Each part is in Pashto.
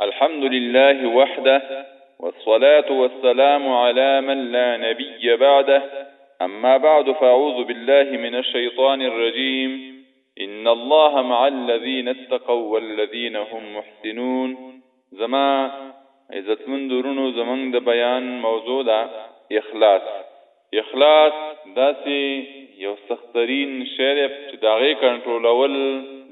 الحمد لله وحده والصلاة والسلام على من لا نبي بعده أما بعد فأعوذ بالله من الشيطان الرجيم إن الله مع الذين اتقوا والذين هم محسنون زما إذا تمندرون زمان دا بيان موضوع ده اخلاص اخلاص داسې یو سخترین شی دی چې د هغې کنټرولول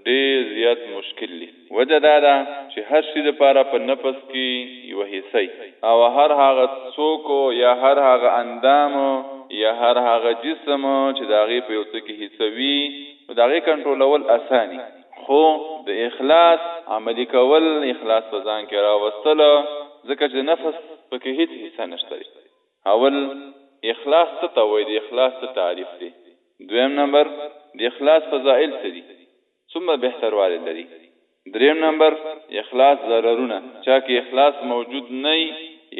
ډېر زیات مشکل دي. وجه دا ده چې هر شي لپاره په نفس کې یوه حصه او هر هغه څوک یا هر هغه اندام یا هر هغه جسم چې د هغې په یو څه کې حصه وي نو د هغې کنټرولول اسان دي خو د اخلاص عملي کول، اخلاص په ځان کې راوستل ځکه چې د نفس په کې هېڅ حصه نشته. اول، اخلاص څه ته وایي، د اخلاص څه تعریف دی؟ دویم نمبر، د اخلاص فضائل څه دي؟ څومره بهتروالی لري؟ دریم نمبر، اخلاص ضررونه، چا کې اخلاص موجود نه وي،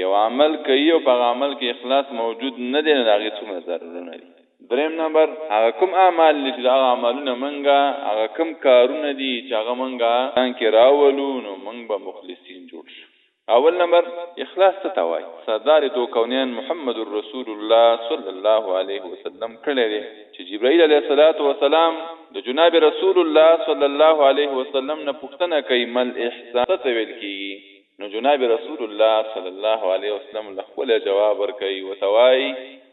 یو عمل کوي او په هغه عمل کې اخلاص موجود نه دی، نو د هغې څومره ضررونه دي؟ دریم نمبر، هغه کوم اعمال دي چې د هغه عملونه مونږ، هغه کوم کارونه دي چې هغه مونږ ځان کې راولو، نو مونږ به مخلصین جوړ شو. اول نمبر اخلاص څه ته وايي؟ سردار دو کونین محمد رسول الله صلی الله علیه وسلم کړی دی چې جبرائیل علیه الصلوة والسلام د جناب رسول الله صلی الله علیه وسلم نه پوښتنه کوي مل احسان څه ته ویل کیږي نو جناب رسول الله صلی الله علیه وسلم له خپله جواب ورکوي ورته وايي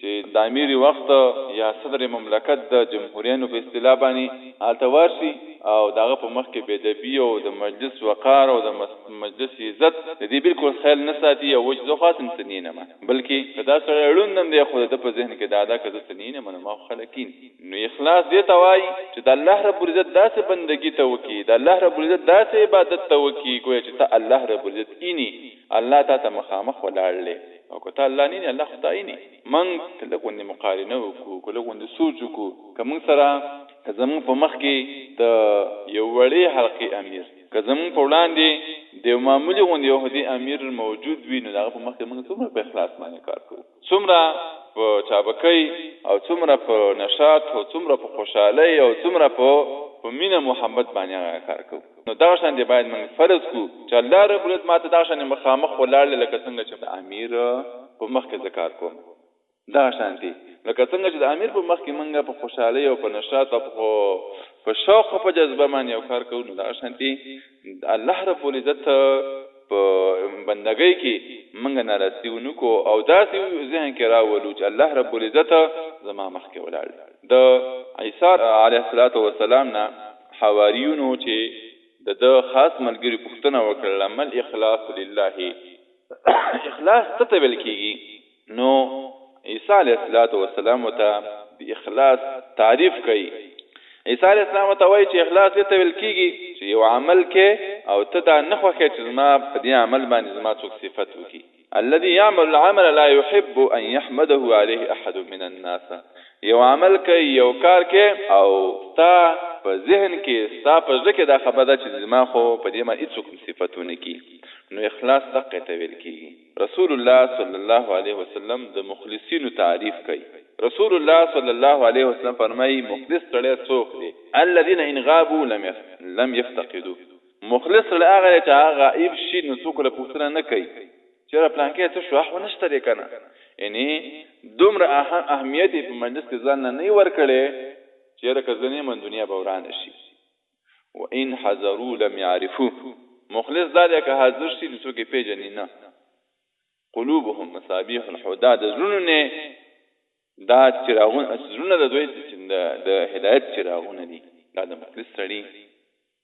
چې دامیر وخت یا صدر مملکت د جمهوریانو په اصطلاح باندې هلته ورشي او د هغه په مخ کې بېدبي او د مجلس وقار او د مجلس عزت د دې بلکل خیال نه ساتي او وایي چې زه خو هسې هم څه نینه ما بلکې که دا سړی ړوند هم دی خو د ده په ذهن کې دا ده که زه څه نینه ما نو ما خو خلک کیني نو اخلاص دې ته وایي چې د الله رب العزت داسې بندګي ته وکړي د الله رب العزت داسې عبادت ته وکړي ګویا چې ته الله رب العزت ایني الله تاته مخامخ ولاړ دی. او که ته الله نه وینې، الله خو ستا وینې. موږ که لږ غوندې مقارنه وکړو، که لږ غوندې سوچ وکړو، که موږ سره، که زموږ په مخ کې د یو وړې حلقې امیر، که زموږ په وړاندې د یو معمولي غوندې عهدې امیر موجود وي، نو د هغه په مخ کې موږ څومره په اخلاص باندې کار کوو، څومره په چابکۍ او څومره په نشاط او څومره په خوشحالۍ او څومره په په مینه محبت باندې هغه کار کوو. نو دغه شان دې باید موږ فرض کړو چې الله رب العزت ماته دغه شان مخامخ ولاړ دی لکه څنګه چې د امیر په مخ کې زه کار کوم دغه شان دې لکه څنګه چې د امیر په مخ کې موږ په خوشحالۍ او په نشاط او په په شوق او په جذبه باندې یو کار کوو نو دغه شان دې الله رب العزت په بندګۍ کې منګه ناراستی ونکو او داسې ذهن کې راولو چې الله رب العزت زما مخ کې ولاړ د عیسی علیه السلام نه حواریونو چې د ده خاص ملګري پوښتنه وکړله، ما الاخلاص لله، اخلاص څه ته ویل کېږي؟ نو عیسی علیه الصلوة والسلام ورته د اخلاص تعریف کوي. عیسی علیه السلام ورته وایي چې اخلاص دې ته ویل کېږي چې یو عمل کوې او ته دا نه خوښوې چې زما په دې عمل باندې زما څوک صفت وکړي. الذي يعمل العمل لا يحب ان يحمده عليه احد من الناس یو عمل کوي یو کار کوي او ستا په ذهن کې ستا په زړه کې دا خبره ده چې زما خو په دې ما هیڅوک هم صفاتونه کی نو اخلاص دقه ته ویل کیږي رسول الله صلی الله علیه وسلم د مخلصینو تعریف کوي رسول الله صلی الله علیه وسلم فرمایي مخلص سړی څوک دی الذين ان غابوا لم لم يفتقدوا مخلص سړی هغه دی چې هغه غائب شي نو څوک له پوښتنه نه کوي چېرې پلانکی څه شو اخو نشته دی کنه یعنی دومره اهم اهمیت په مجلس کې ځان نه نه ورکړي چېرې که زنه من دنیا به ورانه شي وان حذروا لم يعرفوا مخلص دا دی که حاضر شي نو څوک پیژني نه قلوبهم مصابيح الهدى د زړونو نه دا چراغون زړونه د دوی د هدایت چراغونه دي دا د مخلص سړي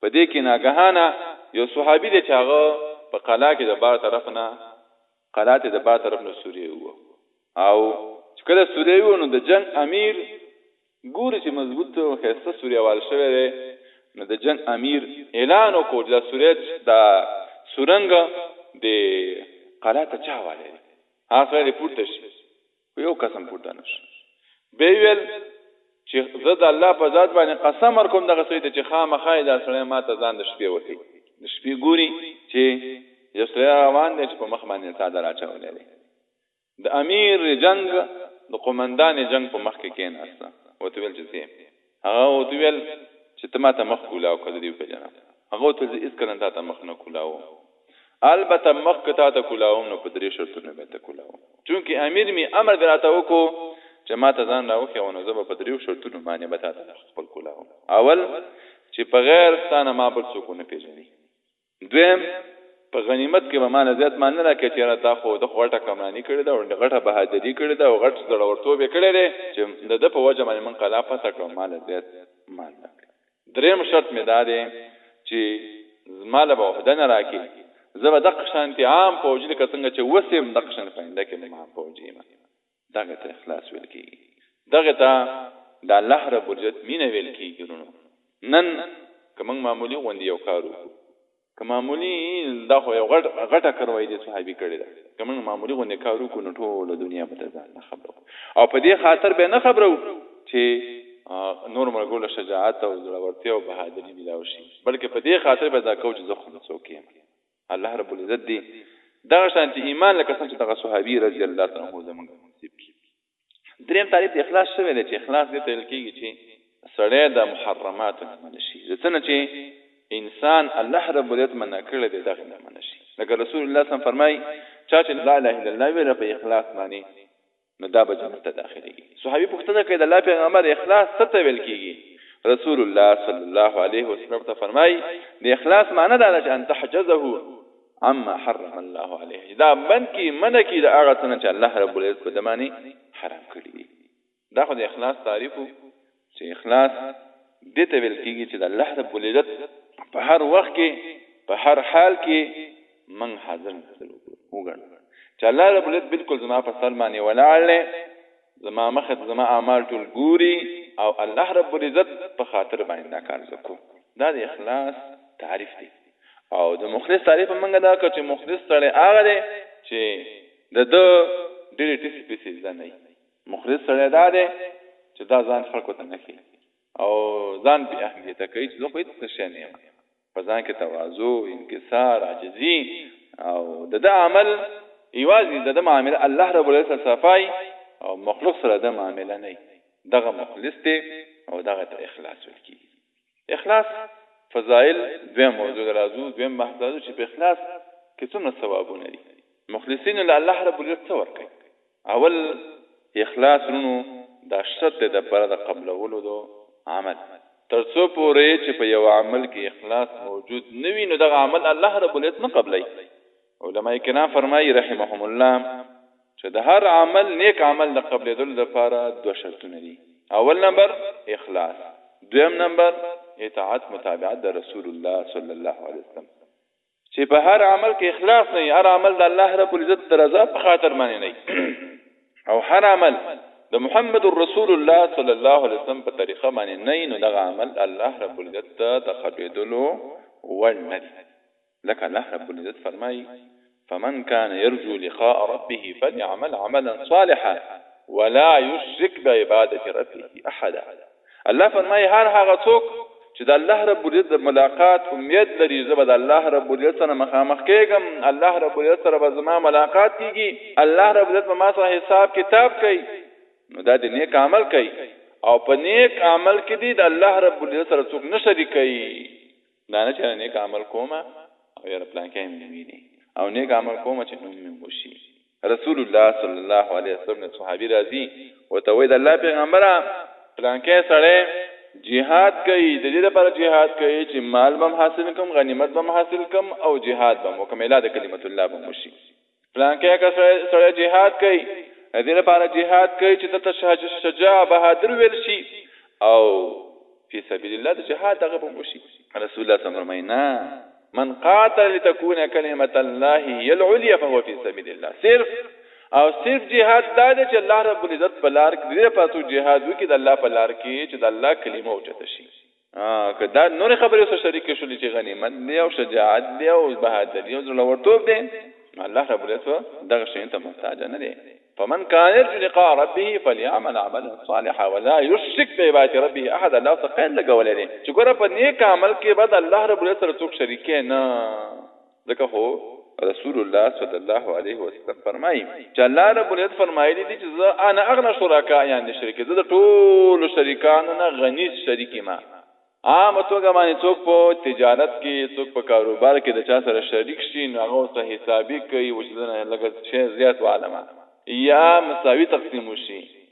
په دې کې ناګهانه یو صحابي دی چې هغه په قلا کې د بار طرف نه قلا ته د بار طرف نه سوري وو او چې کله سوري وو نو د جنگ امیر ګوري چې مضبوط او خسته سوري وال شوی دی نو د جنگ امیر اعلان وکړ چې دا سورج دا سورنګ د قلا ته چا والي هغه سره پورته شي خو یو کس هم پورته نه شو. بیا ویل چې زه د الله په ذات باندې قسم ورکوم دغه سړي ته چې خامخا یې دا سړی ما ته ځان د شپې وښي. د شپې ګوري چې یو سړی را روان دی چې په مخ باندې یې څادر اچولی دی. د امیر جنګ د قومندان جنګ په مخکې کېناسته، ورته ویل چې زه یم. هغه ورته وویل چې ته ماته مخ کولاو که زه دې وپېژنم هغه ورته ویل زه هېڅکله تا ته مخ نه کولاوم البته مخ که تا ته کولاوم نو په درې شرطونو به ته کولاوم چونکې امیر مې امر به راته وکړو چې ما ته ځان راوښیو نو زه به په دریو شرطونو باندې به تا ته مخ خپل کولاوم اول چې په غیر ستانه ما بل څوک ونه پېژني دویم، په غنیمت کې به مانه زیات مال نه راکوې، چې یاره دا خو، ده خو غټه حکمراني کړې ده او غټه بهادري کړې ده او غټ زړورتوب یې کړی دی، چې د ده په وجه باندې موږ قلعه فتح کړه او ماله زیات مال راکړه. دریم شرط مې دا دی، چې زما له به عهده نه راکې، زه به دقشانتې عام پوجي لکه څنګه چې اوس یم، دقشانتې په آینده کې به هم عام پوجي یم. دغه ته اخلاص ویل کیږي دغه ته د الله رب العزت مینه ویل کیږي ورونو نن که موږ معمولی غوندې یو کار وکړو که معمولی دا خو یو غټ غټه کاروایی دې صحابي کړې ده که موږ معمولی غوندې کار وکړو نو ټوله دنیا به د ځان نه خبرو او په دې خاطر به نه خبرو چې نور ملګرو له شجاعت او زړورتیا او بهادري ملاو شي بلکې په دې خاطر به دا کوو چې زه خو څوک یم الله رب العزت دې دغه شانتي ایمان لکه څنګه چې دغه صحابي رضی الله تعالی عنہ زمونږ نصیب کړي دریم تعریف د اخلاص شوی دی چې اخلاص دې ته ویل کېږي چې سړی د محرماتو نه منع شي د څه نه چې انسان الله رب العزت منع کړی دی دغه نه منع شي لکه رسول الله صلی الله علیه وسلم فرمایي چا چې لا اله الا الله ویل په اخلاص باندې نو دا به جنت ته داخلېږي. صحابي پوښتنه کوي، د الله پيغمبر اخلاص څه ته ويل کېږي؟ رسول الله صلی الله عليه وسلم ورته فرمايي، د اخلاص معنی دا ده چې ان تحجزه عما حرم الله عليه، چې دا بند کړي، منع کړي د هغه څه نه چې الله رب العزت په ده باندې حرام کړي دي. دا خو د اخلاص تعريف و. چې اخلاص دې ته ویل کېږي چې د الله رب العزت په هر وخت کې په هر حال کې من حاضر نظر وګڼو چې الله رب العزت بالکل زما په سر باندې ولاړ دی زما مخه زما اعمال ټول ګوري او الله رب العزت په خاطر باندې دا کار زکو دا د اخلاص تعریف دی او د مخلص تعریف منګه دا کو چې مخلص سره هغه دی چې د د ډېرې ټیسې پیسې ځنه مخلص سړی دا دی چې دا ځان خلکو ته نه ښي او ځان بې اهمیته کوي چې زه خو هیڅ څه شی نه یم په ځان کې تواضع انکسار عاجزي او د ده عمل یوازې د ده معامله الله رب العزت صفای او مخلوق سره د معامله نه دغه مخلص دی او دغه ته اخلاص ویل کیږي اخلاص فضائل دویم موضوع ده راځو دویم بحث راځو چې په اخلاص کې څومره ثوابونه دي مخلصین له الله رب العزت څه ورکوي اول اخلاص رونو دا شرط دی د پر د قبلولو دو عمل ترڅو پورې چې په یو عمل کې اخلاص موجود نه وي نو دغه عمل الله رب العزت نه قبلای علماء کرام فرمایي رحمهم الله چې د هر عمل نیک عمل د قبلېدل لپاره دوه شرطونه دي اول نمبر اخلاص دویم نمبر اطاعت متابعت د رسول الله صلی الله علیه وسلم چې په هر عمل کې اخلاص نه هر عمل د الله رب العزت د رضا په خاطر باندې نه او هر عمل د محمد رسول الله صلی الله علیه وسلم په طریقه باندې نه نو دغه عمل الله رب العزت ته د خبرېدلو وړ نه دی لکه الله رب العزت فرمايي، فمن کان يرجو لقاء ربه فليعمل عملا صالحا ولا يشرک بعبادة ربه احدا الله فرمايي هر هغه څوک چې د الله رب العزت د ملاقات امید لري زه به د الله رب العزت سره مخامخ کېږم الله رب العزت سره به زما ملاقات کېږي الله رب العزت به ما سره حساب کتاب کوي نو دا د نیک عمل کوي او په نیک عمل کې دی د الله رب العزت سره څوک نه شریکوي دا نه چې نیک عمل کوم او یاره پلانکی مې ویني او نیک عمل کوم چې نوم مې وشي رسول الله صلی الله علیه وسلم نه صحابي راځي او ته وای د الله پیغمبره پلانکی سړی جهاد کوي د دې لپاره جهاد کوي چې مال بم حاصل کوم غنیمت بم حاصل کوم او جهاد بم وکم اعلان کلمت الله بم وشي پلانکه که سړی جهاد کوي د دې لپاره جهاد کوي چې د تشهج شجاع بهادر ویل شي او فی سبیل الله د جهاد دغه په موشي رسول الله صلی الله علیه وسلم من قاتل لتكون كلمه الله هي العليا فهو في سبيل الله صرف او صرف جهاد دا دی چې الله رب العزت په لار کې دغه پاتو جهاد وکړي د الله په لار کې چې د الله کلمه اوچته شي ها که دا نور خبرې سره شریکې شولې چې غنیمت دی او شجاعت دی او بهادری او زړورتوب دی الله رب العزت دغه شین ته محتاج نه دی فمن كان يرجو لقاء ربه فليعمل عملا صالحا ولا يشرك بعبادة ربه احد الله څخه لګولې دي چې ګوره په نیک عمل کې بعد الله رب العزت سره څوک شریک نه ځکه خو رسول الله صلی الله علیه وسلم فرمایي چې الله رب العزت فرمایلی دي چې زه انا اغنا شرکا یعنی شریک زه د ټولو شریکانو نه غنی شریک ما عام توګه باندې څوک په تجارت کې څوک په کاروبار کې د چا سره شریک شي نو هغه ته حسابي کوي او چې نه لګ شي زیات عالمه یا مساوي تقسیم شي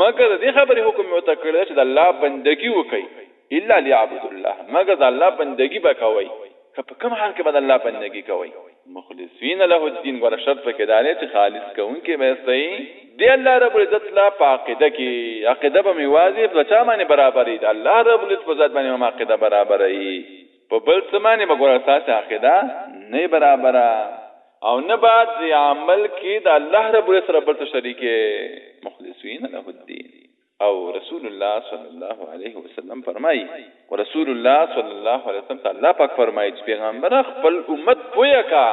مګر د دې خبرې حکم مې ورته کړی دی چې د الله بندګي وکړئ، الا لیعبدوا الله، مګر د الله بندګي به کوئ، که په کوم حال کې به د الله بندګي کوئ؟ مخلصین له الدین، ګوره شرط پکې دا دی چې خالص کوونکي به یاستئ د الله رب العزت له په عقیده کې، عقیده به مو یوازې په چا باندې برابروئ؟ د الله رب العزت په ذات باندې به مو عقیده برابروئ. په بل څه باندې به ګوره ستاسې عقیده نه وي برابره او نه به دې عمل کې د الله رب العزت سره بل څه شریکې مخلصین له الدین او رسول الله صلی الله علیه وسلم فرمایي او رسول الله صلی الله علیه وسلم ته الله پاک فرمایي چې پیغمبر خپل امت پوهه کا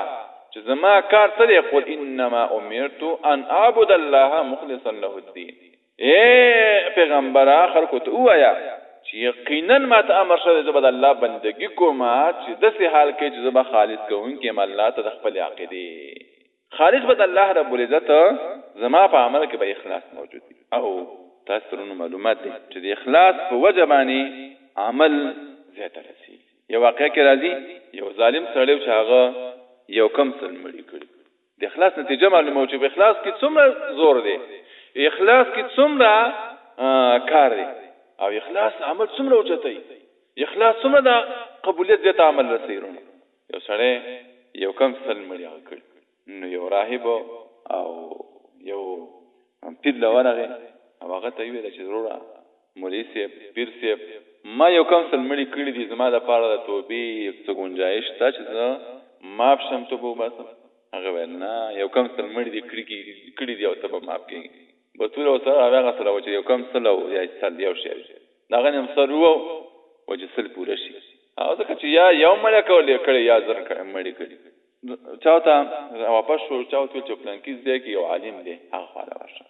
چې زما کار څه دی قل انما امرت ان اعبد الله مخلصا له الدين اې پېغمبره! خلکو ته ووایه چې یقینا ما ته امر شوی دی زه به د الله بندګي کوم چې داسې حال کې چې زه به خالص کوونکی یم الله ته د خپلې عقیدې، خالص به د الله رب العزت زما په عمل کې به اخلاص موجود وي او تاسې ته روڼ معلومات دی چې د اخلاص په وجه باندې عمل ځای ته رسېږي. یو واقعه کې راځي یو ظالم سړی و چې هغه یو کم سل مړي کړي د اخلاص نتیجه معلومه چې په اخلاص کې څومره زور دی اخلاص کې څومره کار دی او اخلاص عمل څومره اوچتای اخلاص څومره دا قبولیت زیات عمل رسیرون یو سړی یو کم سل مړی کړ نو یو راهب او یو پیر لورغه او هغه ته ویل چې وروره مولوي صیب، پیر صیب، ما یو کم سل مړي کړي دي، زما د پاره د توبې یو څه ګنجایش شته چې زه معاف شم، توبه وباسم؟ هغه ویل، نه، یو کم سل مړي دې کړي دي او ته به معاف کېږې. بتول او سره راوې هغه سره وه چې یو کم سل او یا سل یو شی دی، د هغه نه هم سر ووه و چې سل پوره شي، هغه ځکه چې یا یو مړی کول یې کړی یا زر مړي کړي. چا ته راواپس شو، چا ورته ویل چې په پلانکي ځای کې یو عالم دی، هغه خوا لاړ شه.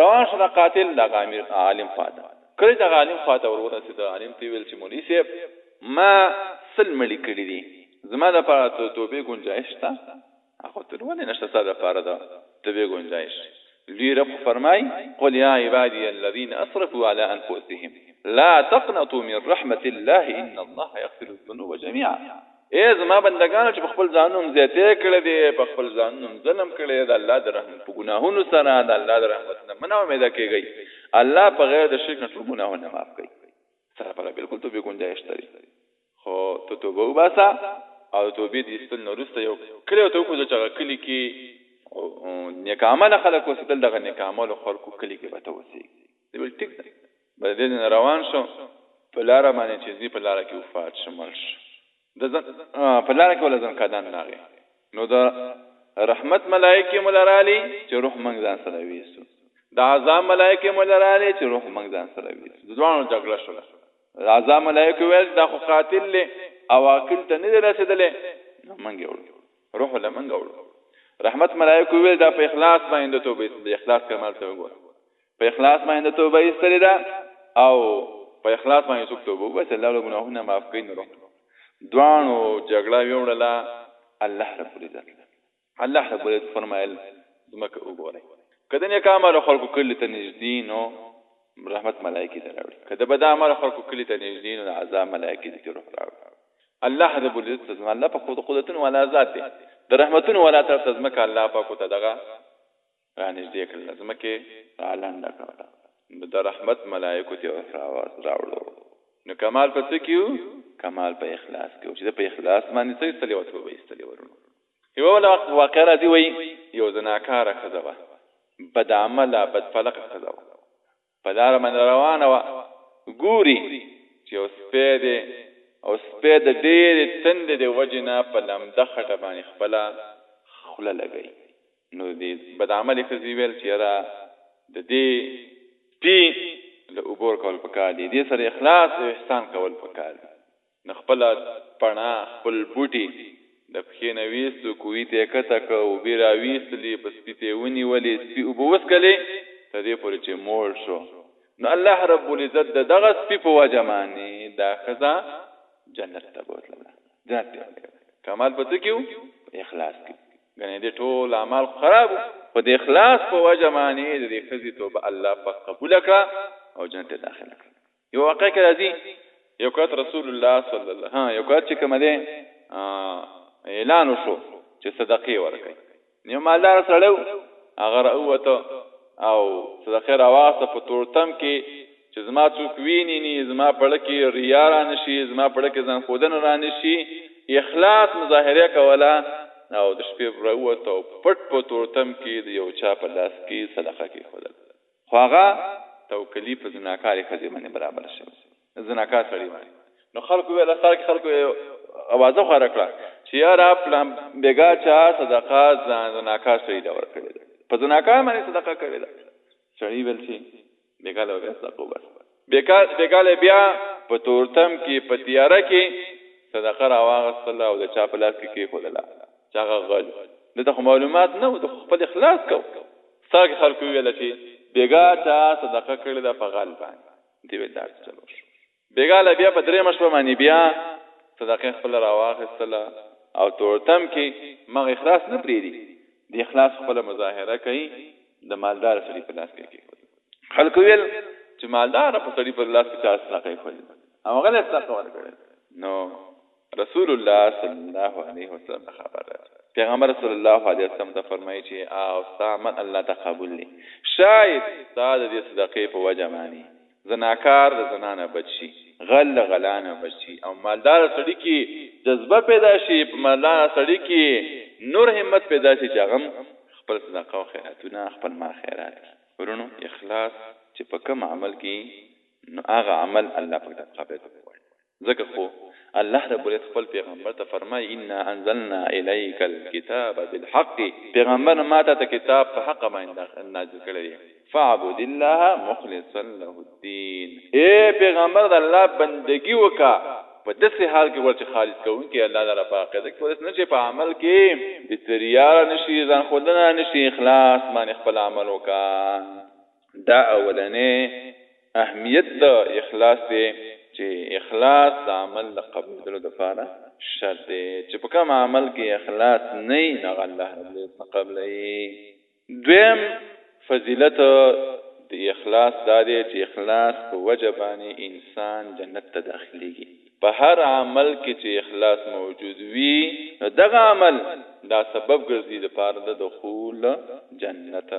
روان شو دا قاتل دغه امیر عالم خواته کله چې هغه عالم خواته ور ورسېدو عالم ته یې ویل چې مولوي صیب ما سل مړي کړي دي زما لپاره د توبې ګنجایش شته هغه ته ولې نشته ستا لپاره د توبې ګنجایش لوی رب فرمای قل یا عبادی الذین اسرفوا علی انفسهم لا تقنطوا من رحمت الله ان الله یغفر الذنوب جميعا اې زما بندګانو چې په خپل ځانونو هم زیاتې کړې دي، په خپل ځانونو هم ظلم کړی دی، د الله د رحم په ګناهونو سره د الله د رحمت نه مه نا امیده کېږئ، الله په غیر د شرک نه ټول ګناهونه معاف کوي. ستا لپاره بالکل توبې ګنجایش لري، خو ته توبه وباسه او د توبې د ایستلو نه وروسته یو کلی ته وخوځه چې هغه کلي کې نیک عمله خلک اوسېدل، دغه نیک عملو خلکو کلي کې به ته اوسېږې. دی ویل ټیک ده به د دې ځای نه روان شو په لاره باندې چې ځي په لاره کې وفات شو مړ شو د ځن په لاره کې ولا ځن کادان راغی نو د رحمت ملائکه مولرالی چې روح منګ ځان سره ویسو د عذاب ملائکه مولرالی چې روح منګ ځان سره ویسو د دوانو جګړه شو د عذاب ملائکه ویل دا خو قاتل له او عاقل ته نه رسیدلې نو منګ وړو روح له منګ وړو رحمت ملائکه ویل دا په اخلاص باندې توبه د اخلاص کمال ته وګوره په اخلاص باندې توبه ایستلې ده او په اخلاص باندې څوک توبه وباسي الله له ګناهونو معاف کوي نو دوانو جګړه ویوړله الله رب العزت الله رب العزت فرمایل زمکه وګورئ کله نه کامل خلکو کلی ته نږدې نو رحمت ملائکه ته راوړي کله به دا عمل خلکو کلی ته نږدې نو عذاب ملائکه ته روح راوړي الله رب العزت زم الله په خود قدرتونو ولا ذات دي د رحمتونو ولا طرف ته زمکه الله پاکو ته دغه را نږدې کړل ځمکه را لنډه کړل نو د رحمت ملائکو ته راواز راوړو نو کمال په څه کیو کمال په اخلاص کې چې په اخلاص باندې څه استلې او توبه استلې ورونو یو ولا واقع راځي وای یو زناکار خزوه بد عمله بد فلق خزوه په لاره باندې روانه وه، ګوري چې یو سپی دی او سپی د ډېرې تندې د وجې نه په لمده خټه باندې خپله خوله لګوي، نو دې بدعملې ښځې ویل چې یاره د دې سپي له اوبو ورکول پکار دي، دې سره اخلاص او احسان کول پکار دي. نه خپله پڼه خپل بوټي د پښې نه ویستو کوی ته یې کښته کړ اوبه راویستلې په سپي ته یې ونیولې سپي اوبه وڅکلې تر دې پورې چې موړ شو نو الله رب العزت د دغه سپي په وجه باندې دا ښځه جنت ته بوتله جنت ته یې کمال په څه کې وو په اخلاص کې ګنې دې ټول اعمال خو خراب وو خو د اخلاص په وجه باندې د دې ښځې توبه الله پاک قبول کړه او جنت ته داخله کړه یو واقع کې راځي یو کات رسول الله صلی الله ها یو کات چې کوم دی اعلان وشو چې صدقې ورکړي یو مالدار سره هغه راوته او صدقې راواسته په تورتم کې چې زما څوک ویني نه زما پړه کې ریا را نشي زما پړه کې ځان خودن را نشي اخلاص مظاهره کوله او د شپې راوته پټ په تورتم کې د یو چا په لاس کې صدقه کې خدل خو هغه توکلي په زناکارې ښځې باندې برابر شوی دی، زناکار سړی باندې. نو خلکو ویل اثار کې خلکو اوازه خوره کړه چې یاره پلان بیګا چا صدقه زناکار سړی له ورکړې ده، په زناکار باندې صدقه کړې ده. سړی ویل چې بیګا له به صدقه وباسي. بېګله بيا په تورتم کې، په تياره کې صدقه راواغستله او د چا په لاس کې کېښودله چې هغه غل و. ده ته خو معلومات نه وو، ده خو خپل اخلاص کاوه. څرګ خلکو وويل چې بېګا چا صدقه کړې ده په غل باندې. دې ويل دا څه چل وشو. بېګله بيا په درېيمه شپه باندې بيا صدقه خپله راواخستله او تورتم کې مغه اخلاص نه پرېږدي، د اخلاص خپله مظاهره کوي، د مالدار سړي په لاس کې کېښودله. خلک ویل چې مالدار په سړي پر لاس کې چا اسنه کوي خو او غل اسنه کول کړي نو رسول الله صلی الله علیه وسلم خبر پیغمبر صلی الله علیه وسلم ته فرمایي چې او سامن الله تقبل لي شاید دا د دې صدقې په وجه باندې زناکار د زنانه بچي غل غلانه بچي او مالدار سړی کې جذبه پیدا شي په مالدار سړی کې نور همت پیدا شي چې هغه خپل صدقه او خیراتونه خپل مال خیرات ورونو اخلاص چې په کوم عمل کې وي نو هغه عمل الله پاک ته قابل دی ځکه خو الله رب العزت خپل پیغمبر ته فرمایي انا انزلنا الیک الكتاب بالحق پیغمبر ما ته کتاب په حق باندې نازل کړی فاعبد الله مخلصا له الدين اې پېغمبر د الله بندګي وکه په داسې حال کې ورچې خالص کوونکې الله لره په عقیده کې ورس نشې په عمل کې بتریار نشي ځان خودنه نشي اخلاص باندې خپل عمل وکه دا اولنې اهمیت د اخلاص دی چې اخلاص د عمل د قبولولو لپاره شرط دی چې په کوم عمل کې اخلاص نه نه الله رب العزت قبلې دویم فضیلت د اخلاص دا دی چې اخلاص په وجه باندې انسان جنت ته داخلیږي په هر عمل کې چې اخلاص موجود وي نو دغه عمل دا سبب ګرځي د پاره د دخول جنت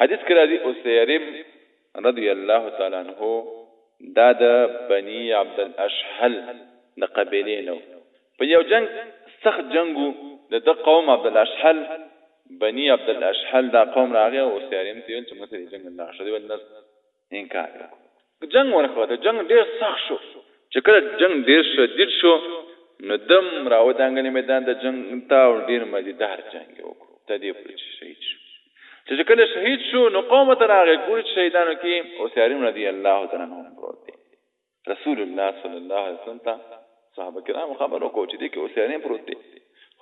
حدیث کې راځي اوسیرم رضی الله تعالی عنه دا د بنی عبدالاشهل د قبیلې نه و، په یو جنګ سخت جنګ و د ده قوم عبدالاشهل بنی عبدالاشهل دا قوم راغی او سیاریم ته یې ویل چې موږ ته دې جنګ له لاړ شه دوی ویل نه ځو انکار یې وکړ جنګ ورکړ د جنګ ډیر سخت شو چې کله جنګ ډیر شدید شو نو ده هم راودانګلې میدان د جنګ ته او ډیر مزیدار جنګ یې وکړ تر دې پورې چې شهید شو. چې چې کله شهید شو نو قوم ته راغی ګوري چې شهیدانو کې اوسیارین رضی الله تعالی عنهم پروت دی رسول الله صلی الله علیه وسلم ته صحابه کرام خبر وکړو چې دې کې اوسیارین پروت دی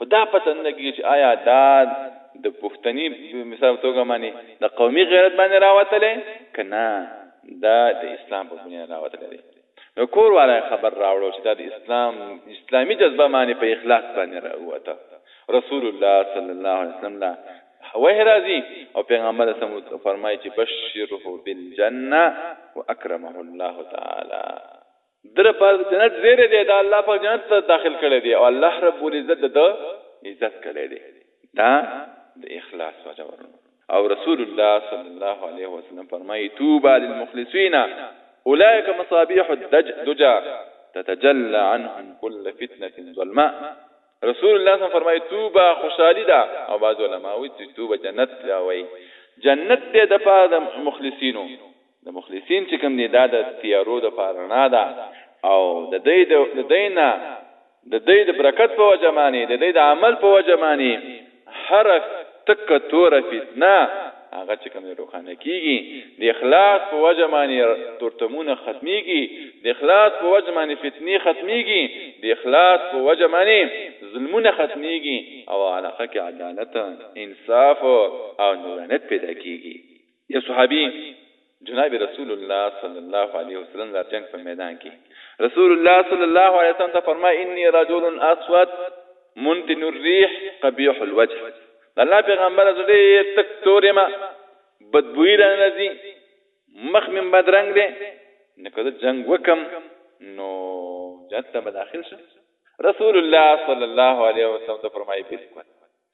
خدا پتن لګي چې آیا دا د پښتني مثال توګه معنی د قومي غیرت باندې راوتلې کنا دا د اسلام په بنیاد راوتلې نو کور والا یې خبر راوړو چې دا د اسلام اسلامي جذبه مانې په اخلاص باندې راووته رسول الله صلی الله علیه وسلم لا وحی راځي او پیغمبر سم فرمایي چې بشره بالجنه واکرمه الله تعالی در پر جنت زیره دی دا الله په جنت ته داخل کړي دی او الله رب العزت د عزت کړي دی دا د اخلاص وجه ورنه او رسول الله صلی الله علیه وسلم فرمایي توبا للمخلصین اولئک مصابيح الدجا تتجلى عنهم كل فتنه ظلماء رسول الله صلی فرمایي توبا خوشالي ده او بعض علما وایي چې توبه جنت لا وایي جنت دې د پاره د مخلصینو د مخلصین چې کوم دی دا د تیارو د پاره رڼا ده او د دې د دې نه د دې د برکت په وجه معنی د دې د عمل په وجه معنی هر تک تور فتنه هغه چې کوم روخانه کیږي د اخلاص په وجه معنی تورتمونه ختميږي د اخلاص په وجه معنی فتنی ختميږي د اخلاص په وجه معنی ظلمونه ختميږي او علاقه کې عدالت انصاف او نورانیت پیدا کیږي یو صحابي، جناب رسول الله صلی الله علیه وسلم د جنګ په میدان کې رسول الله صلی الله علیه وسلم ته فرمای انی رجل اسود منتن الريح قبیح الوجه الله پیغمبر زه ډېر تک تورې ما بدبوی را نزي مخ من بدرنګ دی نو کله جنگ وکم نو جنت ته داخل شم رسول الله صلی الله علیه وسلم ته فرمایي بالکل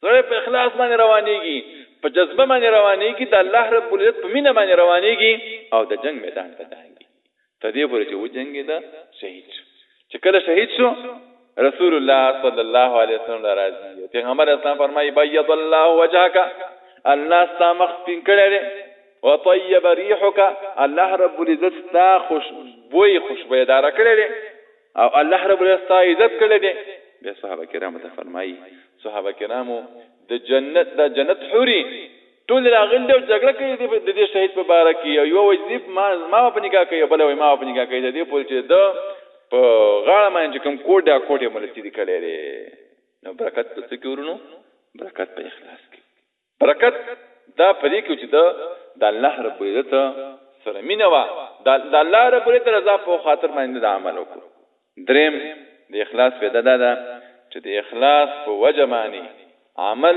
زړه په اخلاص باندې روانېږي، په جذبه باندې روانېږي، د الله رب العزت په مینه باندې روانېږي او د جنګ میدان ته دانګي، تر دې پورې چې وجنګېده، شهید شو. چې کله شهید شو، رسول الله صلی الله علیه وسلم له راځي او پیغمبر اسلام فرمایي، بیض الله وجهک، الله ستا مخ سپین کړی دی، وطیب ریحک، الله رب العزت ستا خوشبوی خوشبویداره کړی دی. او الله رب العزت ستا عزت کړی دی. بیا صحابه کرامو ته فرمايي، صحابه کرامو د جنت د جنت حوري ټولې راغلي دي او جګړه کوي د دې شهید په باره کې او یوه وایي چې ما ما په نکاح کوي او بله وایي ما په نکاح کوي د دې پورې چې ده په غاړه باندې چې کوم کوټ دی کوټ یې ملتي دی کړی دی نو برکت په څه کې ورونو برکت په اخلاص کې برکت دا په دې کې و چې ده د الله رب العزت سره مینه وه، د الله رب العزت د رضا په خاطر باندې ده دا عمل وکړو. درېیم د اخلاص فایده دا ده چې د اخلاص په وجه باندې عمل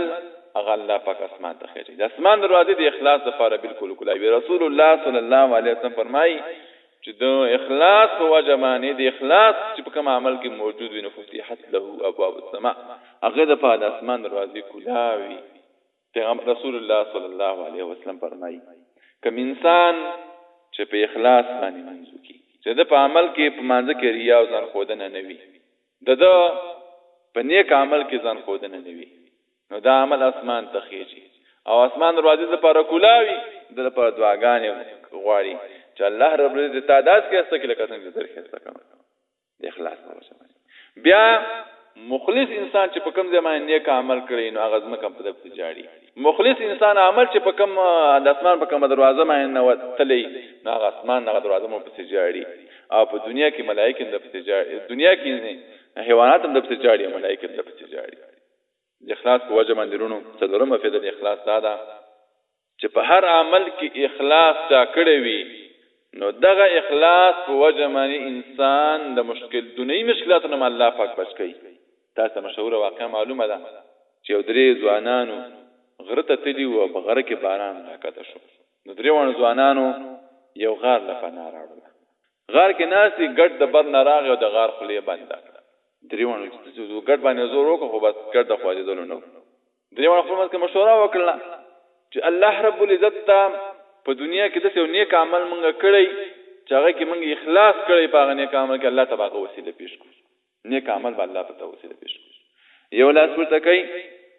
هغه الله پاک اسمان ته خېژوي، د اسمان دروازې د اخلاص لپاره بالکل کلاوي، رسول الله صلی الله علیه وسلم فرمایي، چې د اخلاص په وجه باندې د اخلاص چې په کوم عمل کې موجود وي نو فتحت له ابواب السماء هغه د پاد اسمان دروازې کولاوي پیغمبر رسول الله صلی الله علیه وسلم فرمایي کوم انسان چې په اخلاص باندې منځو کې چې د په عمل کې په مانځ کې ریا او ځان خودنه نه وي د د په نیک عمل کې ځان خودنه نه وي نو دا عمل اسمان ته خېجي او اسمان دروازې د پاره کولاوي د لپاره دعاګانې غواړي چې الله رب دې تا داس کې است کې لکه څنګه زر خسته کړم د اخلاص په وجه باندې بیا مخلص انسان چې په کوم ځای باندې نیک عمل کړي نو هغه ځمکه په دغه جاړي مخلص انسان عمل چې په کوم د اسمان په کوم دروازه باندې نه وتلې نو هغه اسمان هغه دروازه مو په جاړي او په دنیا کې ملائکه د په جاړي دنیا کې حیوانات هم د په جاړي ملائکه د په جاړي د اخلاص په وجه باندې رونو څلورمه فیده د اخلاص دا ده چې په هر عمل کې اخلاص چا کړی وي نو دغه اخلاص په وجه باندې انسان د مشکل دنیوي مشکلاتو نه الله پاک بچ کوي تاسو مشهور واقعا معلومه ده چې یو درې ځوانانو غره ته تلي وو په غره کې باران راکته شو نو درې وان ځوانانو یو غار لپاره راوړل غار کې ناست دي، ګډ د بر نه راغی او د غار خوله یې بنده کړه. درېواړو چې څه وو، ګډ باندې زور وکړ، خو بس ګډ د خوځېدلو نه وو. درېواړو خپل منځ کې مشوره وکړله چې الله رب العزت ته په دنیا کې داسې یو نېک عمل مونږ کړی چې هغه کې مونږ اخلاص کړی، په هغه نېک عمل کې الله ته به هغه وسیله پېش کړو. نیک عمل به الله په تا وسیله پیش کړي یو لاس پورته کوي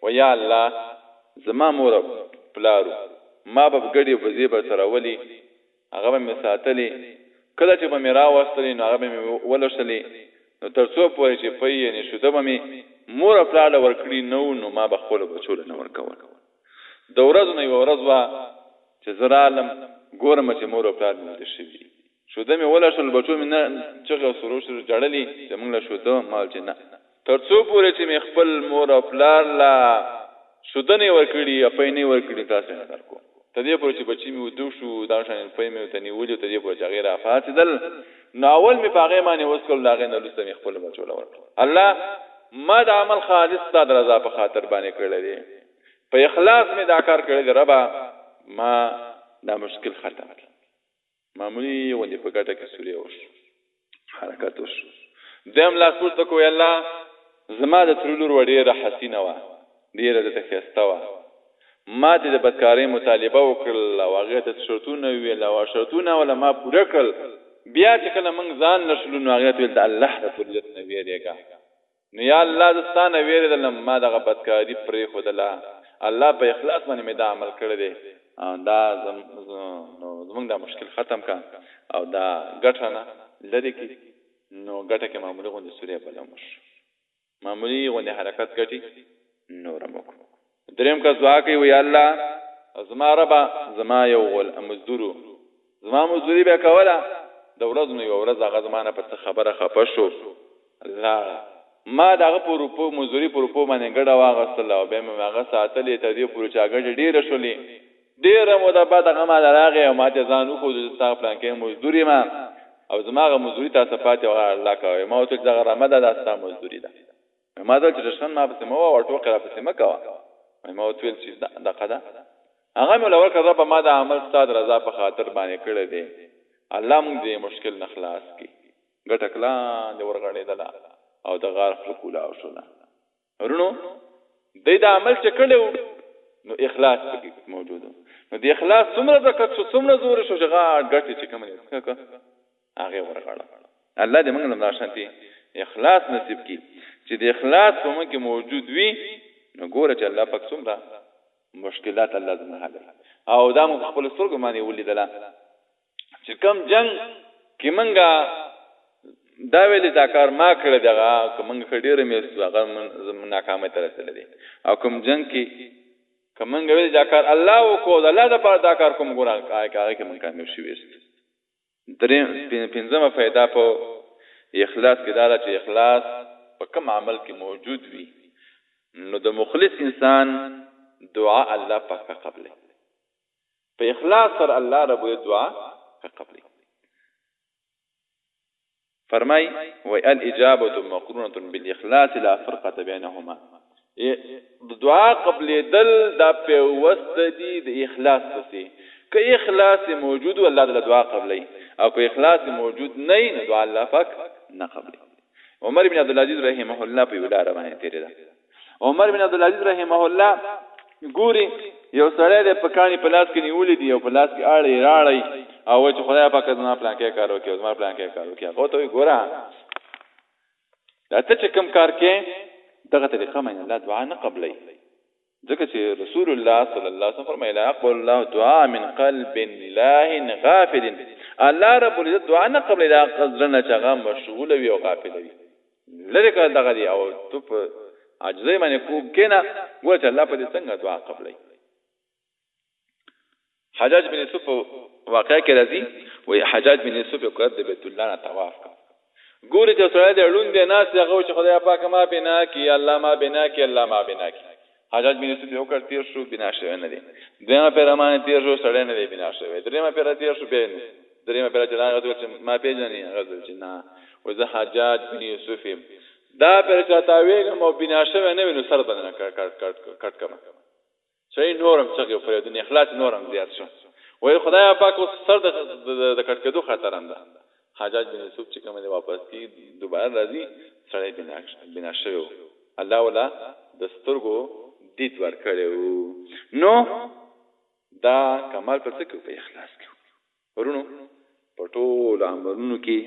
و یا الله زما مور پلارو ما به ګډي وزې به څرولي هغه به مې ساتلې کله چې به مې راوستلې نو هغه به مې ولوشلې نو تر څو پورې چې پي یعنې شوده به مې مور او پلار له ورکړي نه وو نو ما به خپلو بچو له نه ورکول د ورځو نه یوه ورځ وه چې زه رالم ګورم چې مور او پلار مې ویده شوي دي شوده مې ولاشل، بچو مې نه چغې او سروش ژړلې چې موږ له شوده مال چې نه. تر څو پورې چې مې خپل مور او پلار لا شوده نه ورکړي او پۍ نه ورکړي داسې نه درکوم. تر دې پورې چې بچي مې وده شو، دا شان مې پۍ مې ورته نیولې او تر دې پورې چې هغې را پاڅېدل نو اول مې په هغې باندې وڅکل او د هغې نه وروسته مې خپلو بچو له ورکړل. الله ما دا عمل خالص ستا د رضا په خاطر باندې کړی دی، په اخلاص مې دا کار کړی دی، ربه ما دا مشکل ختم کړه. معمولي غوندې په ګټه کې سورې وشو حرکت وشو دویم لاس پورته کوی الله زما د ترلور و ډیره حسینه وه ډیره د تخیسته وه ما ته د بدکارۍ مطالبه وکړل او هغه ته شرطونه ویل او شرطونه ولا ما پوره کړل بیا چې کله موږ ځان لشلو نو هغه ته د الله د قدرت نه ویریږه نو یا الله زه ستا نه ویریدلم ما دغه بدکاری پریښودله الله په اخلاص باندې مې دا عمل کړی دی. دا نو زمونږ دا مشکل ختم که او دا ګټ رانه لری کړي نو ګټه کې معمولی غوندې سوری بلم وشو معمولی غوندې حرکت ګټی نورم وکړو. دریم کس دعا کوي وی الله زما ربا زما یو غول مزدورو زما مزدوری به کوله د ورځ نو یو ورځ هغه زمانه په څه خبره خپه شو لاړ ما دغه په روپو مزدوری په روپو باندې ګډه واغستله او بیا مې هغه ساتلې تر دې پورې چې هغه ډېره شولې ډېره موده بعد هغه ما له راغی او ما ته ځان وښود چې ستا پلانکی مزدور یم او زما هغه مزدوري تا څه پاتې وه الله کوی ما ورته وویل دغه رمه ده دا ستا مزدوري ده وایي ما ته ویل چې ډشکن ما پسې مه وهه او ټوقې را پسې مه کوه، وایي ما ورته ویل چې دقه ده هغه مې له ورکړه ربه ما دا عمل ستا د رضا په خاطر باندې کړی دی الله موږ دې مشکل نه خلاص کړي ګټه کلاندې ورغړېدله او د غار خپل کولاو شوله ورونو دی دا عمل چې کړی وو نو اخلاص پکې موجود نو د اخلاص څومره دقت شو څومره زور شو چې غاړ ګټې چې کوم نه هغه ورغاړه الله دې موږ له داشانتي اخلاص نصیب کړي چې د اخلاص په موږ کې موجود وي نو ګوره چې الله پاک څومره مشکلات الله زموږ حل او دا موږ خپل سترګو باندې ولیدل چې کم جنگ کې منګه دا ویلې دا کار ما کړی دغه کومنګ خډیر مې سو هغه من ناکامه تر رسیدل دي او کوم جنگ کې کومنګ ویلې دا کار الله او کو الله د پاره دا کار کوم ګوران کای کای کې من کامیاب شي وست دریم، پنځمه فایده په اخلاص کې دا ده چې اخلاص په کوم عمل کې موجود وي نو د مخلص انسان دعا الله پاک ښه قبلوي. په اخلاص سره الله رب دعا ښه قبلوي. فرمائی، وای الاجابة مقرونة بالاخلاص لا فرقة بینهما، ای د دعا قبلیدل دا پیوسته دي د اخلاص پسې، که اخلاص موجود وو الله تعالی دعا قبلوي او که اخلاص موجود نه وي نو دعا الله پاک نه قبلوي. عمر بن عبدالعزیز رحمه الله په یوه لاره باندې تیریده. عمر بن عبد العزيز رحمه الله ګوري یو سړی د پکانی په لاس کې نیولې دی او په لاس کې اړې راړی او چې خدای پاک زما پلان کې کارو کې زما پلان کې کارو کې هغه ته ګوره دا ته چې کم کار کې دغه طریقه مې الله دعا نه قبلې ځکه چې رسول الله صلی الله علیه وسلم فرمایله اقبل الله دعا من قلب الله غافل الله رب العزت دعا نه قبلې دا قصدنه چې هغه مشغول وي او غافل وي لری کړه دغه دی او تو په عاجزی باندې کوګ کینا ګوره چې الله په دې څنګه دعا قبلای حجاج بن یوسف واقعا کې راځي وای حجاج بن یوسف یو کړه د بیت الله نه طواف کړ ګوري چې سره د اړوند دی ناس دغه چې خدای پاک ما بنا کی الله ما بنا کی الله ما بنا کی حجاج بن یوسف یو کړ تیر شو بنا شوی نه دی دویمه پیره معنی تیر شو سړی نه دی بنا شوی دریمه پیره تیر شو بیا نه دریمه پیره چې راغی ته چې ما پیژنې هغه ځل چې نه و زه حجاج بن یوسف دا پر چا تاویګم او بنا شوی نه وینو سر بدن کټ کټ کټ کټ کما شي نورم څنګه پر دې اخلاص نورم زیات شو وای خدای پاک اوس سر د کټ کېدو خاطر انده حجاج بن یوسف چی کوم دی واپس کی دوباره راځی سړی بینا شوی وو الله ولا د سترګو دید ورکړی وو نو دا کمال په څه کی په اخلاص کی ورونو په ټول عملونو کی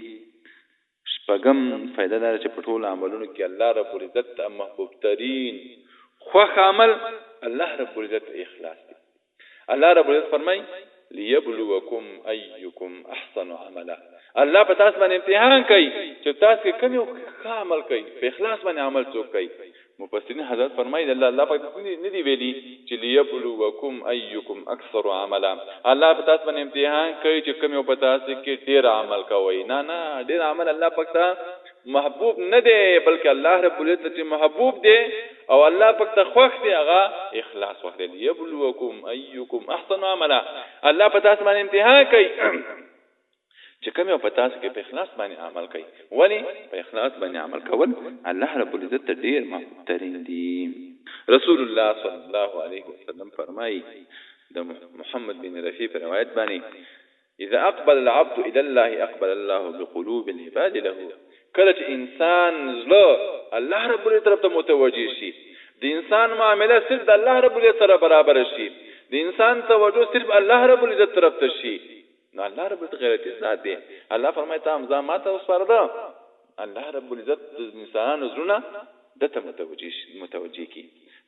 شپږم فائده دا چې په ټول عملونو کی الله رب العزت ته محبوب ترین خوښ عمل الله رب العزت اخلاص دی الله رب العزت فرمای ليبلوکم ايکم احسن عملا الله په تاسو باندې امتحان کوي چې تاسو کې کوم یو ښه عمل کوي په اخلاص باندې عمل څوک کوي مفسرین حضرت فرمایي الله الله پاک دې نه دی ویلي چې ليبلوکم ايکم اکثر عملا الله په تاسو باندې امتحان کوي چې کوم یو په تاسو کې ډیر عمل کوي نه نه ډیر عمل الله پاک ته محبوب نه دی بلکه الله رب العزت ته چه محبوب دی او الله پاک ته خوښ دی هغه اخلاص خوښ دی ليبلوکم ايکم احسن عملا الله په تاسو باندې امتحان کوي چې کوم یو په تاسو کې په اخلاص باندې عمل کوي ولی په اخلاص باندې عمل کول الله رب العزت ته ډیر محبوب ترين دي رسول الله صلی الله علیه وسلم فرمایي د محمد بن رفیع په روایت باندې اذا اقبل العبد الي الله اقبل الله بقلوب العباد له کله چې انسان زړه الله رب العزت طرف ته متوجه شي د انسان معامله صرف د الله رب العزت سره برابر شي د انسان توجه صرف الله رب العزت طرف ته شي نو الله رب العزت غیرتی ذات دی الله فرمایي ته امزا ما ته وسپاره ده الله رب العزت د انسانانو زړونه دته متوجه متوجه کی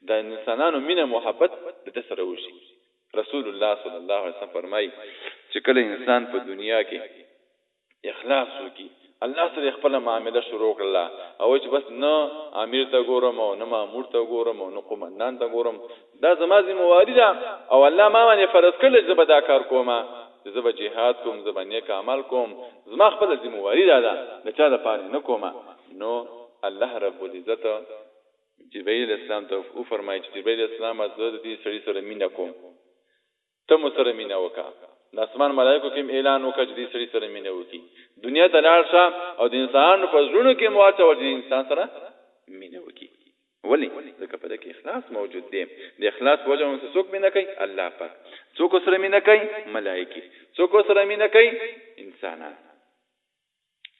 د انسانانو مینه محبت د سره وشي رسول الله صلی الله علیه وسلم فرمايي چې کله انسان په دنیا کې اخلاص وکړي الله سره خپله معامله شروع کړله او وایي چې بس نه امیر ته ګورم او نه مامور ته ګورم او نه قومندان ته ګورم دا زما ذمواري ده او الله ما باندې فرض کړل چې زه به دا کار کوم چې زه به جهاد کوم زه به نیک عمل کوم زما خپله ذمواري دا ده د چا دپاره نه کوم نو الله رب العزت جبرائیل علیه السلام ته وفرمایل چې جبرائیل علیه السلامه زه د دې سړي سره مینه کوم ته مو سره مینه وکړه، د اسمان ملائکو کې هم اعلان وکړه چې د دې سړي سره مینه وکړي، دنیا ته لاړ شه او د انسانانو په زړونو کې هم واچوه چې د دې انسان سره مینه وکړي، ولې؟ ځکه په ده کې اخلاص موجود دی، د اخلاص په وجه هم ورسره څوک مینه کوي؟ الله پاک، څوک ورسره مینه کوي؟ ملائکې، څوک ورسره مینه کوي؟ انسانان.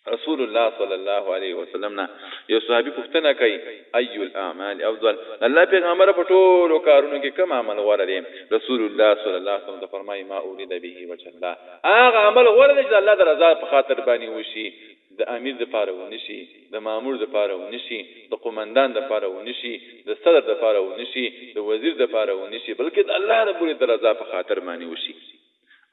رسول الله صلی الله علیه وسلم نه یو صحابي پوښتنه کوي اي الاعمال افضل الله پیغمبر په ټولو کارونو کې کوم عمل غوړه دي رسول الله صلی الله علیه وسلم ته فرمایي ما اورید به وجه الله هغه عمل غوړه دي چې الله د رضا په خاطر باندې وشي د امیر د پاره ونشي د مامور د پاره ونشي د قومندان د پاره ونشي د صدر د پاره ونشي د وزیر د پاره ونشي بلکې د الله رب ال د رضا په خاطر باندې وشي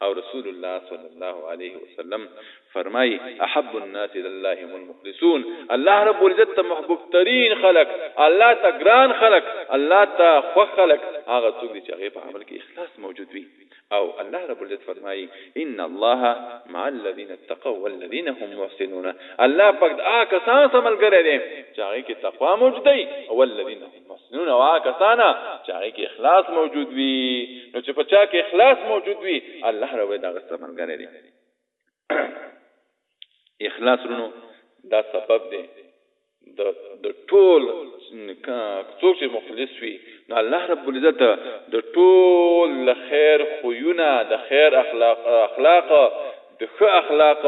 او رسول الله صلی الله علیه وسلم فرمایي احب الناس الى الله هم المخلصون الله رب العزت ته محبوب ترين خلق الله ته ګران خلق الله ته خوښ خلق هغه څوک دي چې هغه په عمل کې اخلاص موجود وي او الله رب العزت فرمایي ان الله مع الذين اتقوا والذين هم محسنون الله پاک دا کسان سملګری دي چې هغه کې تقوا موجوده او الذين مسنون او هغه کسان چې هغه کې اخلاص موجود وي نو چې په چا کې اخلاص موجود وي الله رب دا غسه ملګری دی اخلاص رونو دا سبب دی د د ټول څوک چې مخلص وي نو الله رب العزت د ټول خیر خوونه د خیر اخلاق اخلاق د ښه اخلاق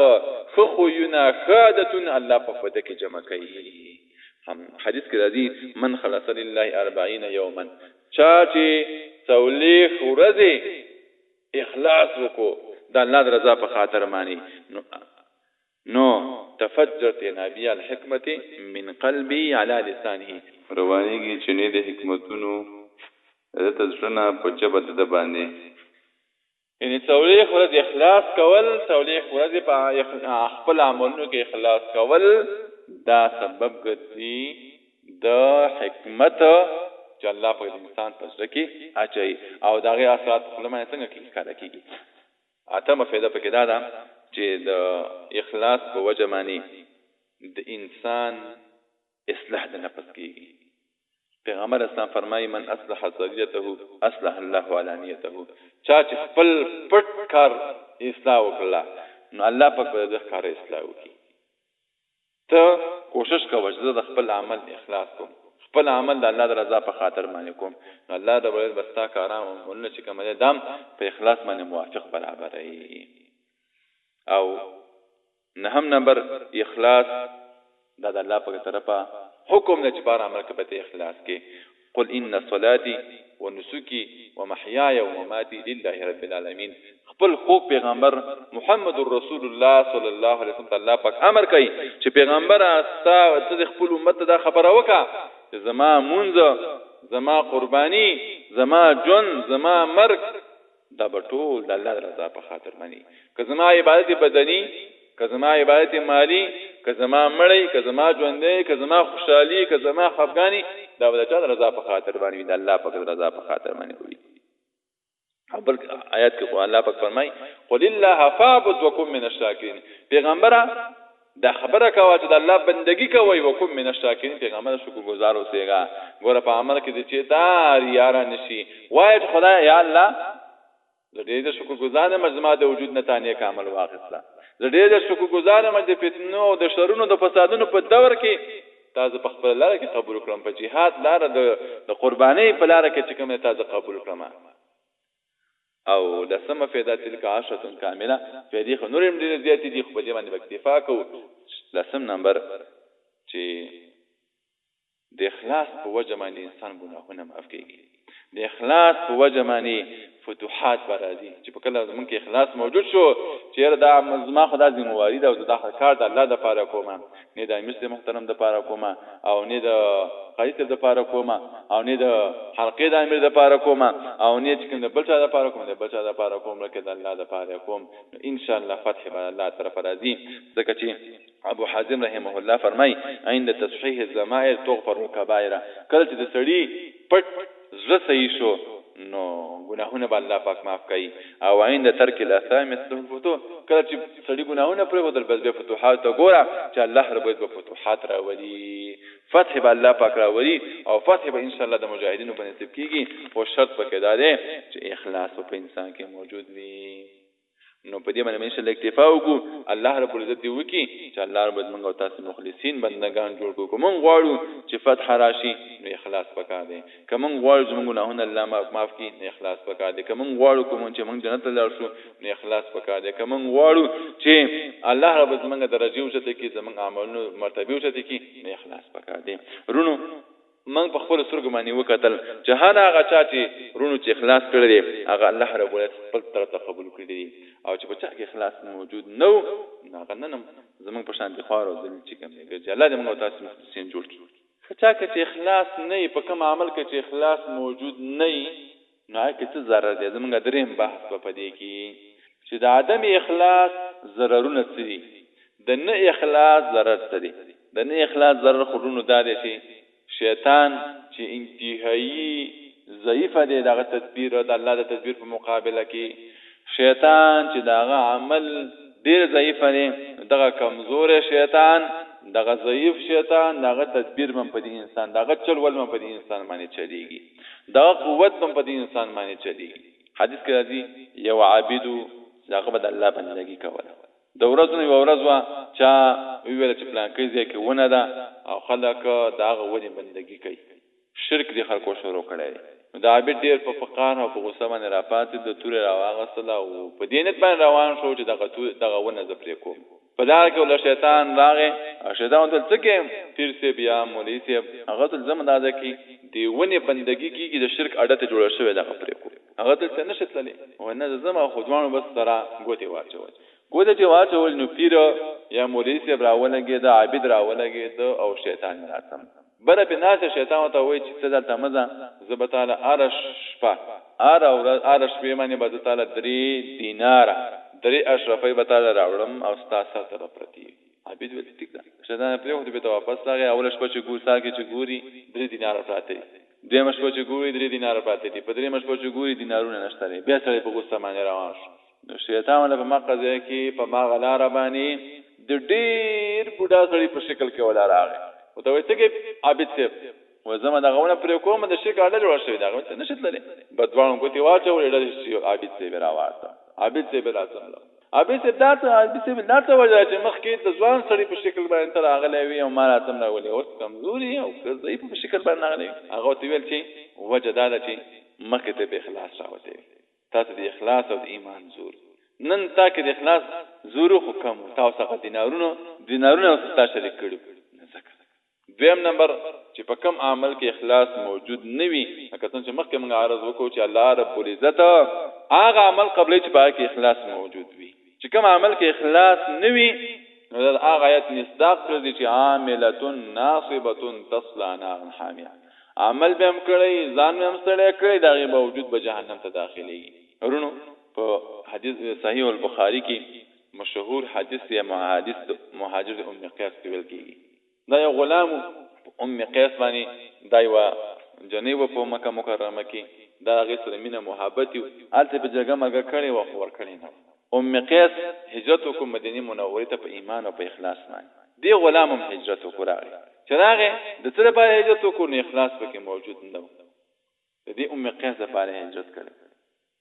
ښه خوونه ښه عادتونه الله په فده کې جمع کوي حدیث کې راځي من خلص لله اربعین یوما چا چې څولېښت ورځې اخلاص وکړو د الله د رضا په خاطر باندې نو نو تفجرت ینابیع الحکمت من قلبی علی لسانه روانېږي چینې د حکمتونو د ده تر زړه نه په ژبه د ده باندې. یعنې څلوېښت ورځې اخلاص کول، څلوېښت ورځې په خپل عملونو کې اخلاص کول دا سبب ګرځي د حکمت چې الله پاک د انسان په زړه کې اچوي او د هغې اثرات په خوله باندې څنګه کېږي ښکاره کېږي اتمه فایده پکې دا ده چې د اخلاص په وجه باندې د انسان اصلاح د نفس کېږي پیغمبر اسلام فرمایي من اصلح سریته اصلح الله علانیته چا چې خپل پټ کار اصلاح وکړه نو الله پاک به د ښکار اصلاح وکړي ته کوشش کوه چې زه د خپل عمل اخلاص کوم خپل عمل د الله د رضا په خاطر باندې کوم نو الله رب العزت بستا کارام مولنه چې کوم دې دام په اخلاص باندې موافق برابرې او نهم نمبر اخلاص دا د الله پاک طرفه حکم ده چې په هر عمل کې باید اخلاص کې قل ان صلاتي ونسکي ومحياي ومماتي لله رب العالمين خپل خوږ پیغمبر محمد رسول الله صلی الله علیه وسلم ته الله پاک امر کوي چې پیغمبر استا ته خپل امت ته دا خبره وکا چې زما مونږ زما قرباني زما جون زما مرګ دا به ټول د الله د رضا په خاطر مني، که زما عبادت بدني، که زما عبادت مالي، که زما مړی، که زما ژوندی، که زما خوشحالي، که زما خفګاني، دا به د چا د رضا په خاطر باندې وي؟ د الله پاک د رضا په خاطر باندې به وي. او بل آیات کې الله پاک فرمایي، قل الله فاعبد وکن من الشاکرین، پیغمبره! دا خبره کوه چې د الله بندګي کوئ، وکن من الشاکرین، پیغمبره شکر ګذار اوسېږه، ګوره په عمل کې دې چېرته ریا را نه شي، وایه چې خدایه یا الله زه ډېر ډېر شکر ګذار یم چې زما د وجود نه تا نیک عمل واخیسته، زه ډېر ډېر شکر ګذار یم چې د فتنو او د شرونو د فسادونو په دور کې تا زه په خپله لاره کې قبول کړم، په جهاد لاره د د قربانۍ په لاره کې چې کوم دی تا زه قبول کړم. او لسمه فیده تلک عشرة کامله فیدې خو نورې هم ډېرې زیاتې دي خو په دې باندې به اکتفا کوو لسم نمبر چې د اخلاص په وجه باندې انسان ګناهونه معاف کیږي د اخلاص په وجه باندې فتوحات به راځي چې په کله زمونږ کې اخلاص موجود شو چې دا زما خدا ذمہ واری ده او زه دا کار د الله لپاره کوم نۀ د امیر صیب محترم د پاره کومه او نۀ د قاري صیب د پاره کومه او نۀ د حلقې د امیر د پاره کومه او نۀ چې کوم د بل چا د پاره کوم د بل چا د پاره کوم بلکې د الله د پاره یې کوم نو ان شاء الله فتحې به د الله طرفه راځي ځکه چې ابو حازم رحمه الله فرمائی عند تصحیح الضمائر تغفر الکبائر کله چې د سړي پټ زړه صحیح شو نو ګناهونه به الله پاک معاف کړي او عند ترک الاثام مثله الفتوح کله چې سړي ګناهونه پرېښودل بس بیا فتوحاتو ته ګوره چې الله رب العزت به فتوحات راولي فتح به الله پاک راولي او فتح به ان شاء الله د مجاهدینو په نصیب کیږي خو شرط پکې دا دی چې اخلاص په انسان کې موجود وي نو په دې باندې ان شاء الله اکتفا وکړو الله رب العزت دی وکي چې الله رب موږ او تاسو مخلصین بندگان جوړ کو کوم غواړو چې فتح راشي نو اخلاص پکا دی کوم غواړو چې موږ ګناهونه الله معاف کړي نو اخلاص پکا دی کوم غواړو کوم چې موږ جنت ته لاړ شو نو اخلاص پکا دی کوم غواړو چې الله رب موږ درجه وشته کې زموږ عملونو مرتبه وشته کې نو اخلاص پکا دی رونو موږ په خپلو سترګو باندې وکتل چې هر هغه چا چې روڼو چې اخلاص کړی دی هغه الله رب العزت خپل طرف ته قبول کړی دی او چې په چا کې اخلاص موجود نه و نو هغه نن هم زموږ په شانتې خوار او ذلیل چې کوم دی ګرځي الله دې موږ او تاسې مخلصین جوړ کړي. په چا کې چې اخلاص نه وي په کوم عمل کې چې اخلاص موجود نه وي. نو هغه کې څه ضرر دی زمونږ دریم بحث به په دې کې چې د عدم اخلاص ضررونه څه دي د نه اخلاص ضرر څه دی د نه اخلاص ضرر خورونو دا دی چې شیطان چې انتهایی ضعیف دی دغه تدبیر او د الله د تدبیر په مقابله کې شیطان چې دغه عمل ډیر ضعیف دی دغه کمزور شیطان دغه ضعیف شیطان دغه تدبیر من په دې انسان دغه چل ول من په دې انسان باندې چلیږي دغه قوت به په دې انسان باندې چلېږي حدیث کې راځي یو عابد و چې هغه به د الله بندګي کوله د ورځو نه یوه ورځ وه چا وویل چې پلانکۍ ځای کې ونه ده او خلک د هغه ونې بندګي کوي شرک دې خلکو شروع کړی دی نو د عابد ډېر په فقار او په غوسه باندې راپاڅېد توره یې راواغستله او په دې نیت باندې روان شو چې دغه دغه ونه زه پرې کوم په لاره کې ورله شیطان راغی او شیطان ورته ویل، څه کوې پیر صیب یا مولوي صیب؟ هغه ورته ویل، ځم دا ځای کې د ونې بندګي کېږي، د شرک اډه ترې جوړه شوې ده، هغه پرې کوم. هغه ورته ویل، ته نه شې تللی؟ وویل، نه زه ځم خو دواړو به سره ګوتې واچولې. ګوتې چې یې واچولې نو پیر یا مولوي صیب راولګېده، عابد راولګېده او شیطان یې راڅملاوه. بره پې ناست شیطان ورته وایي چې ته دلته مه ځه، زه به تا له هره شپه، هره ورځ، هره شپې باندې به زه تا له درې دیناره، درې اشرفۍ به تا له راوړم او ستا سر ته به پرتې وي. عابد وویل، ټیک ده. شیطان یې پرېښود، بېرته واپس راغی، اوله شپه چې ګوري، سهار کې چې ګوري، درې دیناره پراته دي، دویمه شپه چې ګوري، درې دیناره پراته دي، په درېیمه شپه چې ګوري، دینارونه نشته دی، بیا سړی په غوسه باندې روان شو. نو شيطان له په مقه ځای کې په ماغه لار باندې د ډېر بوډا سړي په شکل کې ولا راغی او ته وې څه کې عابد صاحب و زما د غونه پر کوم د شي کاله جوړ شوی دا غو ته نشي تللی بدوان ګوتې واچولې ډېر شي عابد صاحب راوړته عابد صاحب راځمله عابد صاحب دا ته عابد صاحب دا ته وجه چې مخ کې د ځوان سړي په شکل باندې تر هغه لوي او ما راتم نه ولې اوس کمزوري او ضعیف په شکل باندې هغه هغه ته ویل چې وجه دا ده چې مخ ته به اخلاص راوته تا ته د اخلاص او د ایمان زور وي نن تا کې د اخلاص زور خو کم وو تا اوس هغه دینارونه دینارونه اوس تا شریک کړي وو نو ځکه دویم نمبر چې په کوم عمل کې اخلاص موجود نه وي لکه څنګه چې مخکې موږ عرض وکړو چې الله رب العزت هغه عمل قبلوي چې په هغه کې اخلاص موجود وي. چې کوم عمل کې اخلاص نه وي نو دا د هغه آیت مصداق ګرځي چې عاملة ناصبة تصلی نارا حامیه عمل به هم کړی ځان به هم ستړی کړی دا غي باوجود به جهنم ته داخليږي ورونو په حدیث صحیح البخاری کې مشهور حدیث یا محادث مهاجر ام قیس کې ویل کیږي دا یو غلام وو په ام قیس باندې دا یوه جنۍ وه په مکه مکرمه کي دا هغې سره مینه محبت وو هلته په جګه مګه کړې وه خو ورکړې نه وه ام قیس هجرت وکړو مدینې منورې ته په ایمان او په اخلاص باندې دې غلام هم هجرت وکړو راغی چې راغی د څه لپاره هجرت وکړو نو اخلاص پکې موجود نه وو د دې ام قیس لپاره هجرت کړی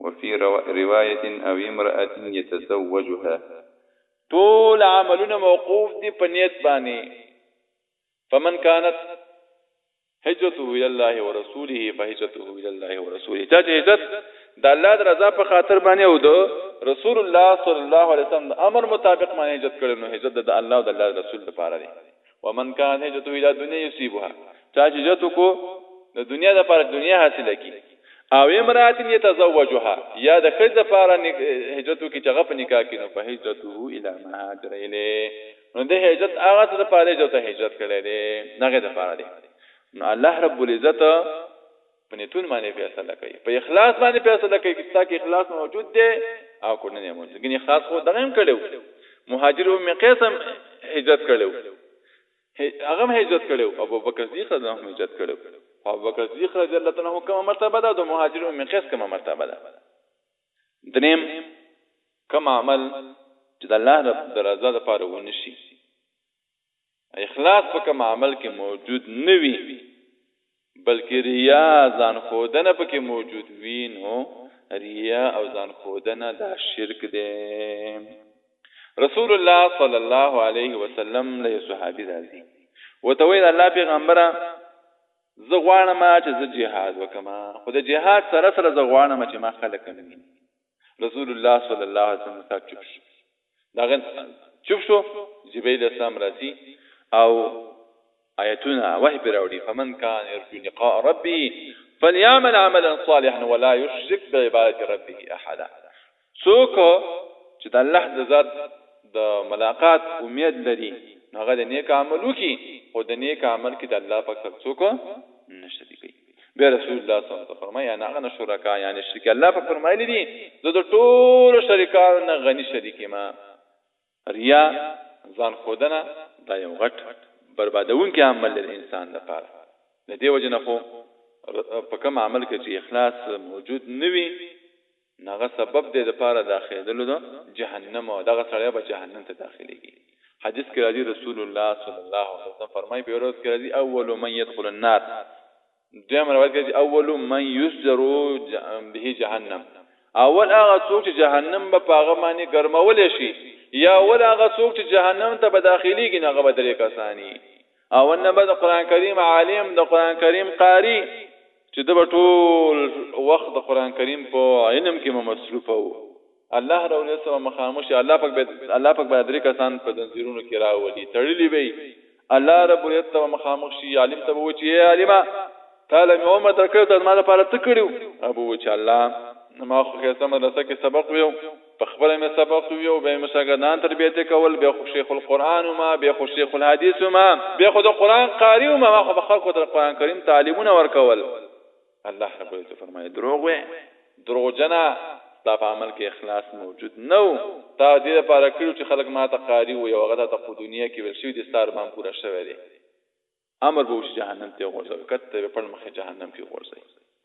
وفي رواية او امرأة يتزوجها ټول عملونه موقوف دي په نيت باندې فمن كانت هجرته الى الله ورسوله فهجرته الى الله ورسوله چا چې هجرت د الله د رضا په خاطر باندې او د رسول الله صلی الله علیه وسلم د امر مطابق باندې هجرت کړي نو هجرت د الله او د الله رسول لپاره دی ومن كانت هجرته الى دنيا يصيبها چا چې هجرت وکړو د دنیا د لپاره دنیا حاصله کی او امرات یتزوجها یا د خځ لپاره هجرت وکړي چې غپ نکاح کینو په هجرته الی ما هاجر الی نو د هجرت هغه څه لپاره چې ته هجرت کړی دی نغه د لپاره دی نو الله رب العزت په نیتون باندې فیصله کوي په اخلاص باندې فیصله کوي چې تاسو اخلاص موجود دی او کو نه موجود ګنې اخلاص خو دغه هم کړو مهاجر ام قیس هم هجرت کړو هغه هم هجرت کړو ابو بکر صدیق رضی الله عنه هجرت کړو ابو بکر صدیق رضی الله عنه کومه مرتبه ده د مهاجر ام قیس کومه مرتبه ده دریم کوم عمل چې د الله رب درزه لپاره ونشي اخلاص په کوم عمل کې موجود نه وي بلکې ریا ځان خودنه پکې موجود وي نو ریا او ځان خودنه دا شرک دی رسول الله صلی الله علیه وسلم له صحابي راځي وتوی الله پیغمبره زه غواړم چې زه جهاد وکم خو د جهاد سره سره زه غواړم چې ما خلک نه رسول الله صلی الله علیه وسلم صاحب چوپ شو داغه چوپ شو جبرئیل اسلام راځي او آیتونه وحی پر راوړي فمن کان يرجو لقاء ربي فليعمل عملا صالحا ولا يشرك بعباده ربه احد څوک چې د الله د ذات د ملاقات امید لري هغه د نیک عمل وکي او د نیک عمل کې د الله پاک سره څوک نشته دی کوي بیا رسول الله صلی الله علیه وسلم فرمایي انا غن شرکا یعنی شریک الله په فرمایلی دي زه د ټولو شریکانو نه غني شریک ما ریا ځان خودنه دا یو غټ بربادون کې عمل لري انسان لپاره د دې وجنه خو په کوم عمل کې چې اخلاص موجود نه وي نغه سبب دی دپاره داخیدلو د جهنم او دغه سړی به جهنم ته داخلیږی حدیث کی راځی رسول الله صلی الله علیه وسلم فرمایی په یو روایت کی راځی اول من یدخل النار دویم روایت کی راځی اول من یسجر به جهنم اول هغه څوک چې جهنم به پاغه باندې ګرمول شي یا اول هغه څوک چې جهنم ته به داخليږي نغه بدرې کسانی او نه به د قران کریم عالم د قران کریم قاری چې د ټول وخت د قران کریم په علم کې مصروف وو الله رولې سره مخامخ شي الله پاک به الله پاک به درې کسان په زنجیرونو کې راولي تړلي وي الله رب دې ته مخامخ شي عالم ته وو چې عالمه تا له مې عمر درکړی تا زما لپاره څه کړي وو؟ هغه به ووایي چې الله ما خو ښایسته مدرسه کې سبق ویو، پخپله مې سبق ویو، بیا مې شاګردان تربیت کول، بیا خو شیخ القرآن وم، بیا خو شیخ الحدیث وم، بیا خو د قرآن قاري وم، ما خو به خلکو ته د قرآن کریم تعلیمونه ورکول. الله رب العزت فرمایي، دروغ وایې، دروغجنه، ستا په عمل کې اخلاص موجود نه و، تا د دې لپاره کړي وو چې خلک ماته قاري ووایي او هغه تاته په دنیا کې ویل شوي دي، ستا ارمان پوره شوی دی. امر به وشي جهنم ته یې وغورځوئ، کته ته به یې پړ مخې جهنم کې وغورځوئ.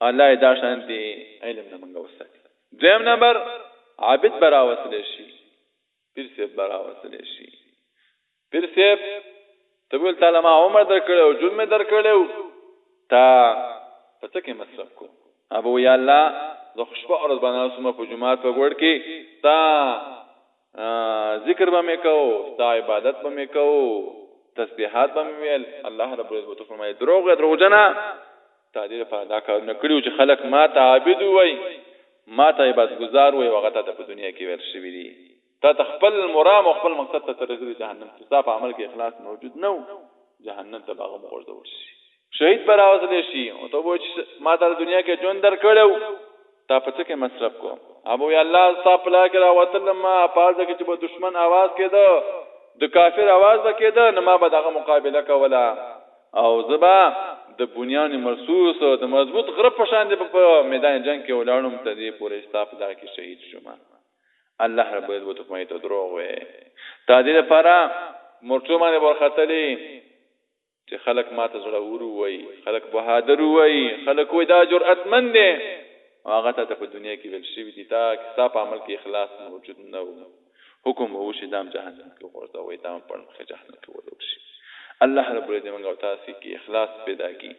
الله یې دا شانتې علم نه موږ وساتي. دویم نمبر، عابد به راوستلی شي، پیر صیب به راوستلی شي. پیر صیب ته به ویل تا له ما عمر درکړی او ژوند مې درکړی و، تا په څه کې مصرف کړو؟ هغه به وایي یا الله زه خو شپه او ورځ به ناست وم په جومات په ګوړ کې، تا ذکر به مې کوو، ستا عبادت به مې کوو، تسبیحات به مې ویل، الله رب العزت ورته فرمایي، دروغ وایه دروغجنه! تا دې لپاره دا کارونه کړي وو چې خلک ما ته عابد ووایي، ما ته عبادتګزار ووایي او هغه تا ته په دنیا کې ویل شوي دي، تا ته خپل مرام او خپل مقصد ته ترغیب د جهنم چې ستا په عمل کې اخلاص موجود نه و، جهنم ته به هغه وغورځول شي. شهید پر راوستل شي او ته وایي چې ما ته د دنیا کې ژوند درکړو تا په څه کې مصرف کو ابو یا الله ستا په لار کې راوتل ما پاز کې چې به دشمن आवाज کېده د کافر आवाज به کېده نه ما به دغه مقابله کوله او زبا د بنیان مرصوص د مضبوط غره په شان دی په میدان جنگ کې ولاړم ته دې پورې ستا په لار کې شهید شوم الله رب دې وته کومه ته دروغ وې تا دې لپاره مرچو باندې ورختلې چې خلک ماته زړه ور ووایي، خلک بهادر ووایي، خلک ووایي دا جرأت مند دی او هغه تا ته په دنیا کې ویل شوي دي، تا که ستا په عمل کې اخلاص موجود نه و، حکم به وشي دا هم جهنم کې وغورځوئ، دا هم پړم کښې جهنم کې ولوګ شي. الله رب العزت دې مونږ او تاسې کې اخلاص پیدا کړي.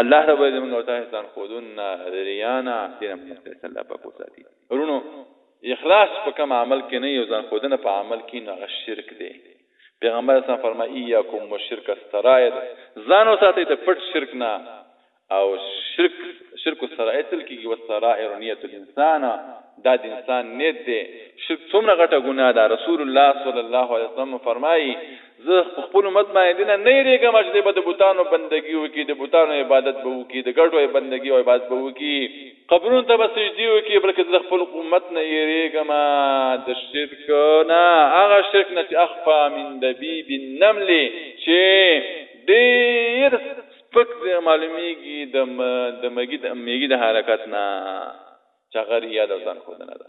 الله رب العزت دې مونږ او تاسې ځان ښودون نه، د ریا نه، دې نه مونږ تاسې الله پاک وساتي. ورونو! اخلاص په کوم عمل کې نه وي او ځان ښودنه په عمل کې وي نو هغه شرک دی. پیغمبر اسلام فرمای ایاکم والشرک السرائر ځان وساتئ د پټ شرک نه او شرک شرک السرائر تل کیږي والسرائر نیت الانسان دا د انسان نیت دی شرک څومره غټه ګناه ده رسول الله صلی الله علیه وسلم فرمایي زه خپل امت باندې دینه نه یریږم چې به د بوتانو بندگی وکي د بوتانو عبادت به وکي د ګټو بندگی او عبادت به وکي قبرونو ته به سجدی وکړي بلکې زه د خپل امت نه یریږم د شرک نه هغه شرک نه چې اخفا من دبیب النمل چې ډیر سپک دی معلومیږي د د مګي د میګي د حرکت نه چغری یاد ځان خو نه ده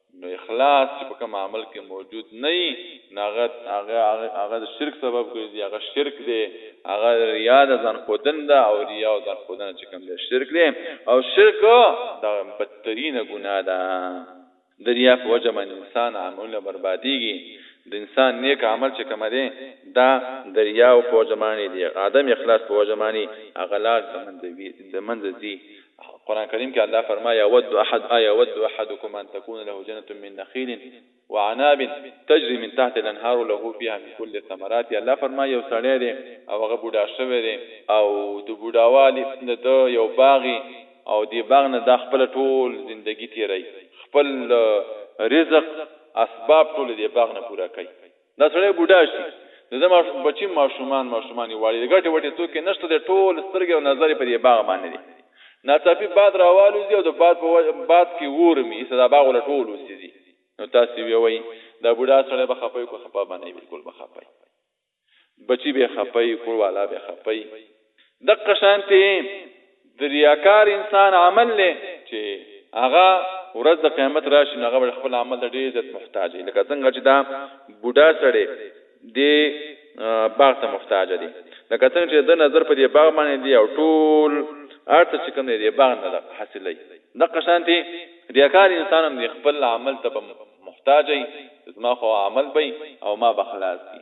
نو اخلاص چې په کوم عمل کې موجود نه وي نو هغه هغه د شرک سبب ګرځي هغه شرک دی هغه ریا ده ځان ښودنه ده او ریا او ځان ښودنه چې کوم دی شرک دی او شرک دا بدترینه ګناه ده د ریا په وجه باندې انسان عملونه بربادیږي د انسان نیک عمل چې کوم دی دا د ریا په وجه باندې دی عدم اخلاص په وجه باندې هغه لار د منځه ځي قرآن کریم کې الله فرمایي، یود احد آیا یود احدکم ان تکون له جنة من نخیل وعناب تجری من تحت الانهار له فیها من کل الثمرات الله فرمایي یو سړی دی او هغه بوډا شوی دی او د بوډاوالي د ده یو باغ وي او دې باغ نه دا خپله ټول زندګي تیروي خپل رزق اسباب ټول دې باغ نه پوره کوي. دا سړی بوډا شي نو د ماشوم بچي ماشومان ماشومان یې واړي د ګټې وټې توکي نشته دی ټول سترګې او نظر یې په دې باغ باندې دی ناڅاپي باد راوالوزي او د باد په باد کې وورمي ایسه دا باغ له ټول وسیزي نو تاسې وی وایي دا بوډا سړی به خپه وي که خپه به نه وي بلکل به خپه وي بچي به خپه وي کور والا به خپه وي دقه شانتې د ریاکار انسان عمل دی چې هغه ورځ د قیامت راشي نو هغه به خپل عمل ته ډېر زیات محتاج وي لکه څنګه چې دا بوډا سړی دې باغ ته محتاج دی لکه څنګه چې د نظر په دې باغ باندې دی او ټول ارته چې کوم دی باغ نه حاصلې دقه شانتې ریاکار انسان هم خپل عمل ته محتاج وي زما خو عمل به او ما بخلاص دي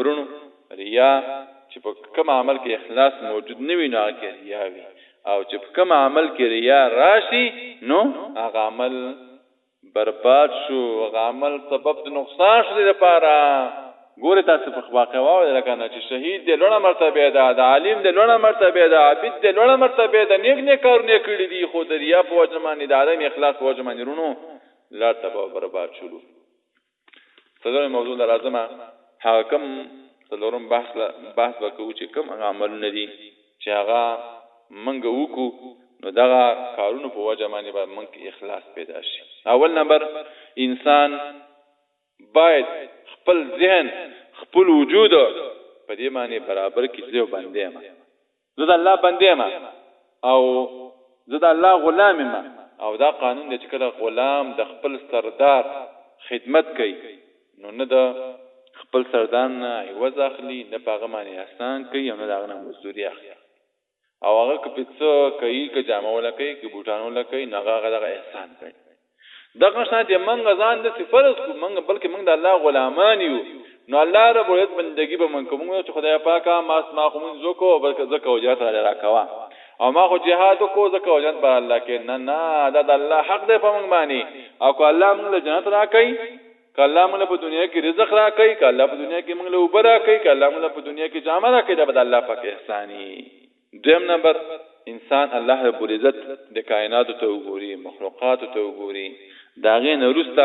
وروڼو ریا چې په کوم عمل کې اخلاص موجود نه وي نو هغه کې ریا وي او چې په کوم عمل کې ریا راشي نو هغه عمل برباد شو هغه عمل سبب د نقصان شو لپاره ګوره تاسو په واقع واورئ لکه نه چې شهید د لوړه مرتبه ده د عالم د لوړه مرتبه ده عابد د لوړه مرتبه ده نیک نیک کارونه کړی دي خو د ریا په وجه باندې د عدم اخلاص په وجه باندې رونو لا تباہ برباد شول څلورم موضوع د راځمه هغه کم څلورم بحث لا بحث وکړو چې کم هغه عملونه دي چې هغه منګ وکړو نو دغه کارونو په وجه باندې به منګ اخلاص پیدا شي اول نمبر انسان باید خپل ذهن خپل وجود په دې باندې برابر کې چې یو بندې ما زه د الله بنده یم او زه د الله غلام یم. او دا قانون دی چې کله غلام د خپل سردار خدمت کوي نو نه د خپل سردار نه عوض اخلي، نه په هغه باندې احسان کوي او نه د هغه نه مزدوري اخلي او هغه که پرې څه کوي، که جامه ولکوي، که بوټان ولکوي نو هغه هغه دغه احسان ګڼي. دغه شان چې موږ ځان داسې فرض کړو موږ بلکې موږ د الله غلامان یو نو الله رب العزت بندگی به موږ کوو چې خدای پاکه ما ما خو موږ زکو بلکې زکو جهاد را راکوا او ما خو جهاد کو زکو جنت پر الله کې نه نه دا د الله حق دی په موږ باندې او کو الله موږ له جنت راکړي کله موږ په دنیا کې رزق راکړي کله په دنیا کې موږ له وبرا کوي کله موږ په دنیا کې جامه راکړي دا به د الله پاک احساني دویم نمبر انسان الله رب العزت د کایناتو ته وګوري مخلوقاتو ته وګوري د هغې نه وروسته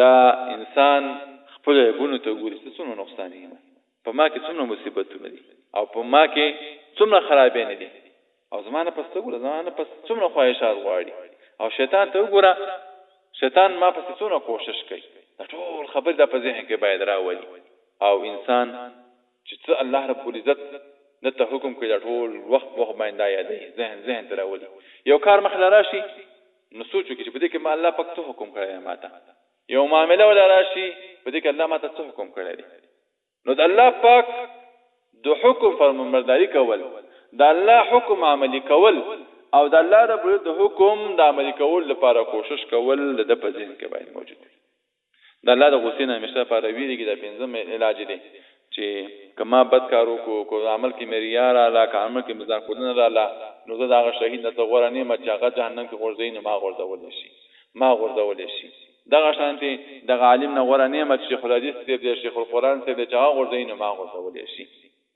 دا انسان خپل عیبونو ته ګوري چې څومره نقصان یې ده په ما کې څومره مصیبتونه دي او په ما کې څومره خرابې نه دي او زما نه پس ته ګوره زما نه پس څومره خواهشات غواړي او شیطان ته وګوره شیطان ما پس څونه کوشش کوي ټول خبر د په ذهن کې باید راولي او انسان چې څه الله رب العزت ده ته حکم کوي دا ټول وخت په وخت باندې دا یادوي ذهن ذهن ته راولي یو کار مخې له راشي نو سوچ وکړي چې په دې کې ما الله پاک څه حکم کړی دی ماته یو معامله ولا راشي په دې کې الله ماته څه حکم کړی دی نو د الله پاک د حکم فرمانبرداري کول د الله حکم عملي کول او د الله رب د حکم د عملي کول لپاره کوشش کول د په ذهن کې باید موجود وي د الله د غصې نه همېشه لپاره وېرېږي، دا پنځم علاج دی چې که ما بد کار وکړو، که عمل کې مې ریا راغله، که عمل کې مې ځان ښودنه راغله، نو زه د هغه شهید نه څه غوره نه یم چې هغه جهنم کې غورځوي، نو ما غورځولی شي، ما غورځولی شي. دغه شانتې د هغه عالم نه غوره نه یم چې شیخ الحدیث صیب دی، شیخ القرآن صیب دی، چې هغه غورځوي، نو ما غورځولی شي.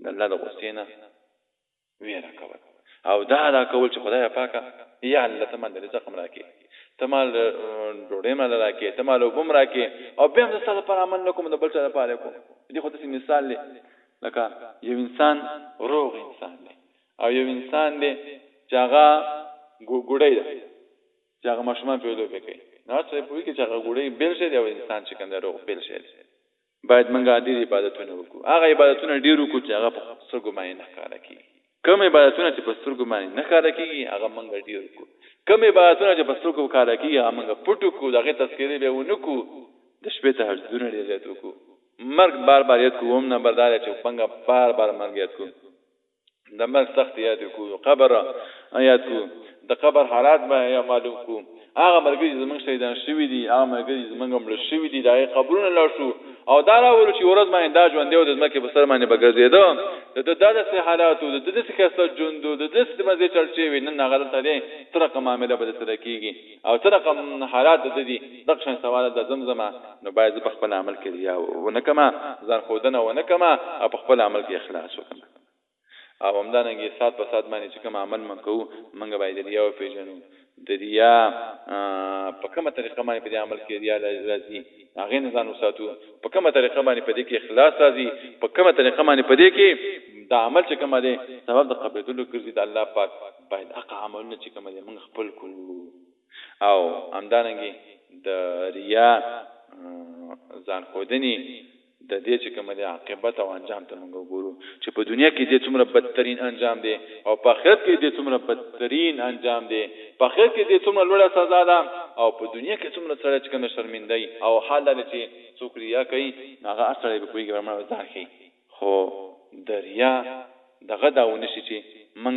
د الله د غصې نه ویره کول او دا ادا کول چې خدای پاکه یا الله ته مال رزق مراکې ته مال ډوډۍ مال راکې ته مال وبم راکې او بیا هم زه ستاسو پر عمل نه کوم د بل چا لپاره کوم دې خو داسې مثال دی لکه یو انسان روغ انسان دی او یو انسان دی چې هغه ګوډی ده چې هغه ماشومان په لوبې کوي نو څه په کې چې هغه ګوډی بیل شي دی او انسان چې کنده روغ بیل شي باید موږ ډېر عبادتونه وکړو، هغه عبادتونه ډېر وکړو چې هغه په سترګو باندې نه ښکاره کېږي. کوم عبادتونه چې په سترګو باندې نه ښکاره کېږي، هغه موږ ډېر وکړو. کوم عبادتونه چې په سترګو ښکاره کېږي، هغه موږ پټ وکړو، د هغې تذکره بیا ونه کړو، د شپې تهجدونه ډېر زیات وکړو، مرګ بار بار یاد کړو، اووم نمبر دا دی چې موږ بار بار مرګ یاد کړو. د مرګ سختې یادې کو، قبر یاد کو، د قبر حالات به یا معلوم کو، هغه ملګري چې زموږ شهیدان شوي دي، هغه ملګري چې زموږ مړه شوي دي، د هغوی قبرونه لاړ شو او دا راولو چې یوه ورځ باندې دا ژوندی و د ځمکې په سر باندې به ګرځېده، د ده داسې حالات و، د ده داسې ښایسته ژوند و، د ده داسې د مزې چړچې وې، نن هغه دلته دی، څه رقم معامله به د سره کېږي او څه رقم حالات د ده دي، دغه شان سوالات به ځم ځمه، نو باید زه په خپل عمل کې ریا ونه کړم، ځان ښودنه ونه کړم او په خپل عمل کې اخلاص وکړم. او همدارنګه سات په سات باندې چې کوم عمل من کوو منګه باید ریا او پیژنو د ریا په کومه طریقه باندې په دې عمل کې ریا راځي هغه نه ځان وساتو په کومه طریقه باندې په دې کې اخلاص راځي په کومه طریقه باندې په دې کې دا عمل چې کومه ده سبب د قبلېدلو ګرځي د الله پاک باید هغه عملونه چې کومه ده موږ خپل کوو او همدارنګه د ریا ځان خودنی د دې چې کومه دی عاقبت او انجام ته موږ وګورو چې په دنیا کې دې څومره بدترین انجام دی او په اخرت کې دې څومره بدترین انجام دی په اخرت کې دې څومره لوړه سزا ده او په دنیا کې څومره سړی چې کوم دی شرمنده وي او حال دا دی چې څوک ریا کوي نو هغه هر سړی به پوهېږي ورمړه به ځان ښيي خو د ریا دغه دا ونشي چې موږ